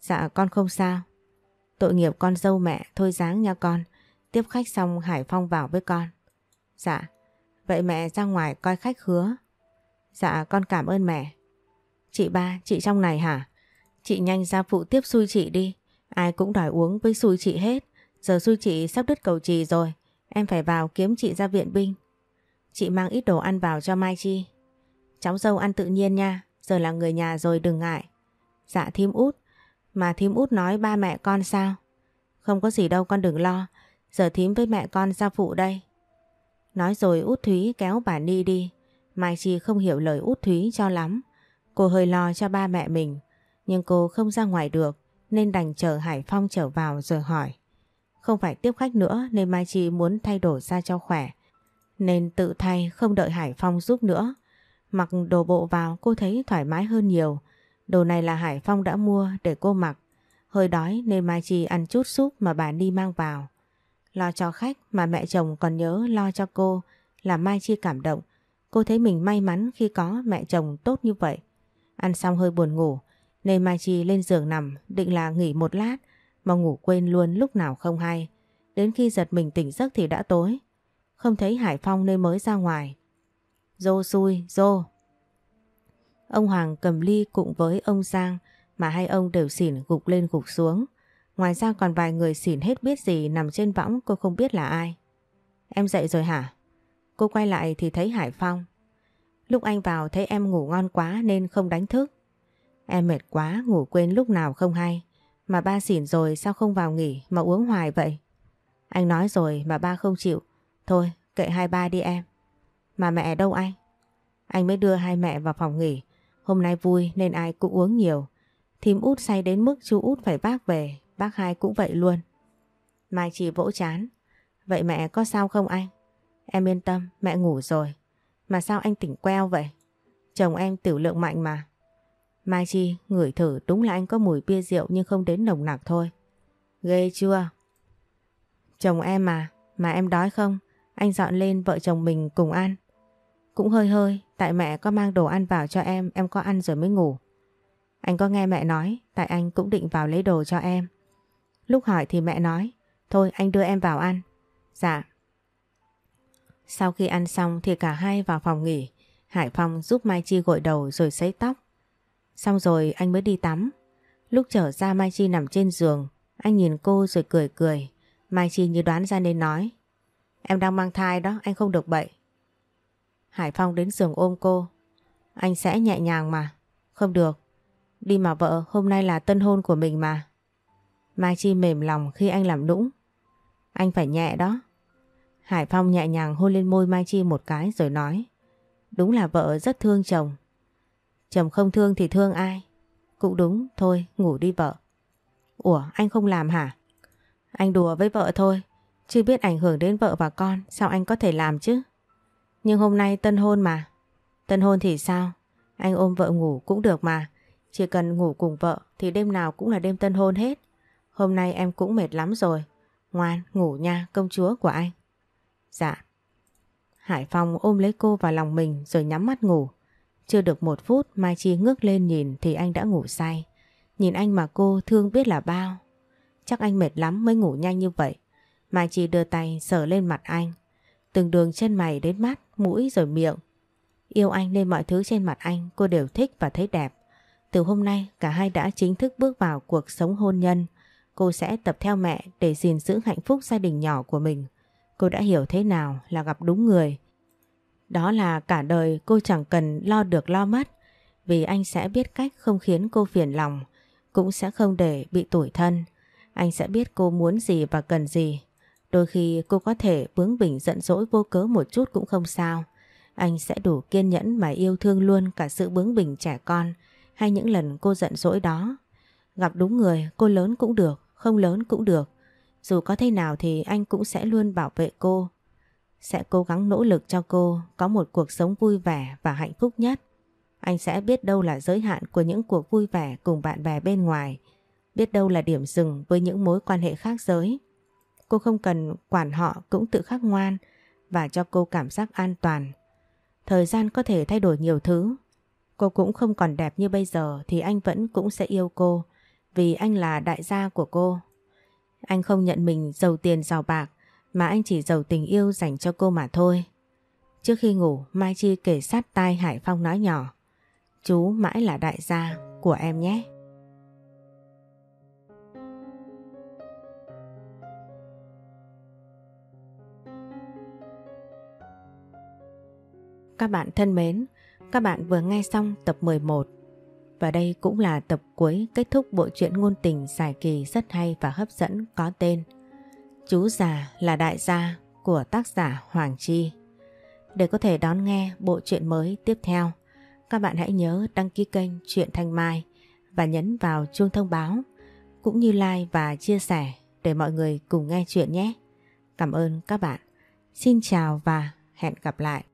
Dạ con không sao. Tội nghiệp con dâu mẹ thôi dáng nha con. Tiếp khách xong Hải Phong vào với con. Dạ. Vậy mẹ ra ngoài coi khách hứa. Dạ con cảm ơn mẹ. Chị ba, chị trong này hả? Chị nhanh ra phụ tiếp xui chị đi. Ai cũng đòi uống với xui chị hết. Giờ xui chị sắp đứt cầu trì rồi. Em phải vào kiếm chị ra viện binh. Chị mang ít đồ ăn vào cho Mai Chi. Cháu dâu ăn tự nhiên nha. Giờ là người nhà rồi đừng ngại. Dạ thím út. Mà thím út nói ba mẹ con sao? Không có gì đâu con đừng lo. Giờ thím với mẹ con ra phụ đây. Nói rồi út Thúy kéo bà Ni đi. Mai Chi không hiểu lời út Thúy cho lắm. Cô hơi lo cho ba mẹ mình, nhưng cô không ra ngoài được nên đành chờ Hải Phong trở vào rồi hỏi. Không phải tiếp khách nữa nên Mai Chi muốn thay đổi ra cho khỏe. Nên tự thay, không đợi Hải Phong giúp nữa. Mặc đồ bộ vào, cô thấy thoải mái hơn nhiều. Đồ này là Hải Phong đã mua để cô mặc. Hơi đói nên Mai Chi ăn chút súp mà bà Ni mang vào. Lo cho khách mà mẹ chồng còn nhớ lo cho cô là Mai Chi cảm động. Cô thấy mình may mắn khi có mẹ chồng tốt như vậy. Ăn xong hơi buồn ngủ, nên Mai Chi lên giường nằm, định là nghỉ một lát mà ngủ quên luôn lúc nào không hay. Đến khi giật mình tỉnh giấc thì đã tối. Không thấy Hải Phong nên mới ra ngoài. Dô xui, dô. Ông Hoàng cầm ly cùng với ông Giang mà hai ông đều xỉn gục lên gục xuống. Ngoài ra còn vài người xỉn hết biết gì nằm trên võng cô không biết là ai. Em dậy rồi hả? Cô quay lại thì thấy Hải Phong. Lúc anh vào thấy em ngủ ngon quá nên không đánh thức. Em mệt quá ngủ quên lúc nào không hay. Mà ba xỉn rồi sao không vào nghỉ mà uống hoài vậy? Anh nói rồi mà ba không chịu. Thôi kệ hai ba đi em. Mà mẹ đâu anh? Anh mới đưa hai mẹ vào phòng nghỉ. Hôm nay vui nên ai cũng uống nhiều. Thím út say đến mức chú út phải bác về. Bác hai cũng vậy luôn. Mai chỉ vỗ chán. Vậy mẹ có sao không anh? Em yên tâm, mẹ ngủ rồi. Mà sao anh tỉnh queo vậy? Chồng em tiểu lượng mạnh mà. Mai Chi ngửi thử đúng là anh có mùi bia rượu nhưng không đến nồng nặc thôi. Ghê chưa? Chồng em mà, mà em đói không? Anh dọn lên vợ chồng mình cùng ăn. Cũng hơi hơi, tại mẹ có mang đồ ăn vào cho em, em có ăn rồi mới ngủ. Anh có nghe mẹ nói, tại anh cũng định vào lấy đồ cho em. Lúc hỏi thì mẹ nói, thôi anh đưa em vào ăn. Dạ. Sau khi ăn xong thì cả hai vào phòng nghỉ. Hải Phong giúp Mai Chi gội đầu rồi sấy tóc. Xong rồi anh mới đi tắm. Lúc trở ra Mai Chi nằm trên giường, anh nhìn cô rồi cười cười. Mai Chi như đoán ra nên nói. Em đang mang thai đó, anh không được bậy. Hải Phong đến giường ôm cô. Anh sẽ nhẹ nhàng mà. Không được. Đi mà vợ, hôm nay là tân hôn của mình mà. Mai Chi mềm lòng khi anh làm nũng. Anh phải nhẹ đó. Hải Phong nhẹ nhàng hôn lên môi Mai Chi một cái rồi nói. Đúng là vợ rất thương chồng. Chồng không thương thì thương ai? Cũng đúng, thôi ngủ đi vợ. Ủa anh không làm hả? Anh đùa với vợ thôi, chưa biết ảnh hưởng đến vợ và con, sao anh có thể làm chứ? Nhưng hôm nay tân hôn mà. Tân hôn thì sao? Anh ôm vợ ngủ cũng được mà. Chỉ cần ngủ cùng vợ thì đêm nào cũng là đêm tân hôn hết. Hôm nay em cũng mệt lắm rồi. Ngoan, ngủ nha, công chúa của anh. Dạ. Hải Phong ôm lấy cô vào lòng mình rồi nhắm mắt ngủ. Chưa được một phút Mai Chi ngước lên nhìn thì anh đã ngủ say. Nhìn anh mà cô thương biết là bao. Chắc anh mệt lắm mới ngủ nhanh như vậy. Mai Chi đưa tay sờ lên mặt anh. Từng đường chân mày đến mắt, mũi rồi miệng. Yêu anh nên mọi thứ trên mặt anh cô đều thích và thấy đẹp. Từ hôm nay cả hai đã chính thức bước vào cuộc sống hôn nhân. Cô sẽ tập theo mẹ để gìn giữ hạnh phúc gia đình nhỏ của mình. Cô đã hiểu thế nào là gặp đúng người đó là cả đời cô chẳng cần lo được lo mất vì anh sẽ biết cách không khiến cô phiền lòng, cũng sẽ không để bị tủi thân. Anh sẽ biết cô muốn gì và cần gì. Đôi khi cô có thể bướng bỉnh giận dỗi vô cớ một chút cũng không sao. Anh sẽ đủ kiên nhẫn mà yêu thương luôn cả sự bướng bỉnh trẻ con hay những lần cô giận dỗi đó. Gặp đúng người cô lớn cũng được, không lớn cũng được. Dù có thế nào thì anh cũng sẽ luôn bảo vệ cô sẽ cố gắng nỗ lực cho cô có một cuộc sống vui vẻ và hạnh phúc nhất. Anh sẽ biết đâu là giới hạn của những cuộc vui vẻ cùng bạn bè bên ngoài, biết đâu là điểm dừng với những mối quan hệ khác giới. Cô không cần quản họ cũng tự khắc ngoan và cho cô cảm giác an toàn. Thời gian có thể thay đổi nhiều thứ. Cô cũng không còn đẹp như bây giờ thì anh vẫn cũng sẽ yêu cô vì anh là đại gia của cô. Anh không nhận mình giàu tiền giàu bạc mà anh chỉ giàu tình yêu dành cho cô mà thôi. Trước khi ngủ, Mai Chi kể sát tai Hải Phong nói nhỏ. Chú mãi là đại gia của em nhé. Các bạn thân mến, các bạn vừa nghe xong tập 11 và đây cũng là tập cuối kết thúc bộ truyện ngôn tình dài kỳ rất hay và hấp dẫn có tên Chú già là đại gia của tác giả Hoàng Chi. Để có thể đón nghe bộ truyện mới tiếp theo, các bạn hãy nhớ đăng ký kênh Truyện Thanh Mai và nhấn vào chuông thông báo cũng như like và chia sẻ để mọi người cùng nghe chuyện nhé. Cảm ơn các bạn. Xin chào và hẹn gặp lại.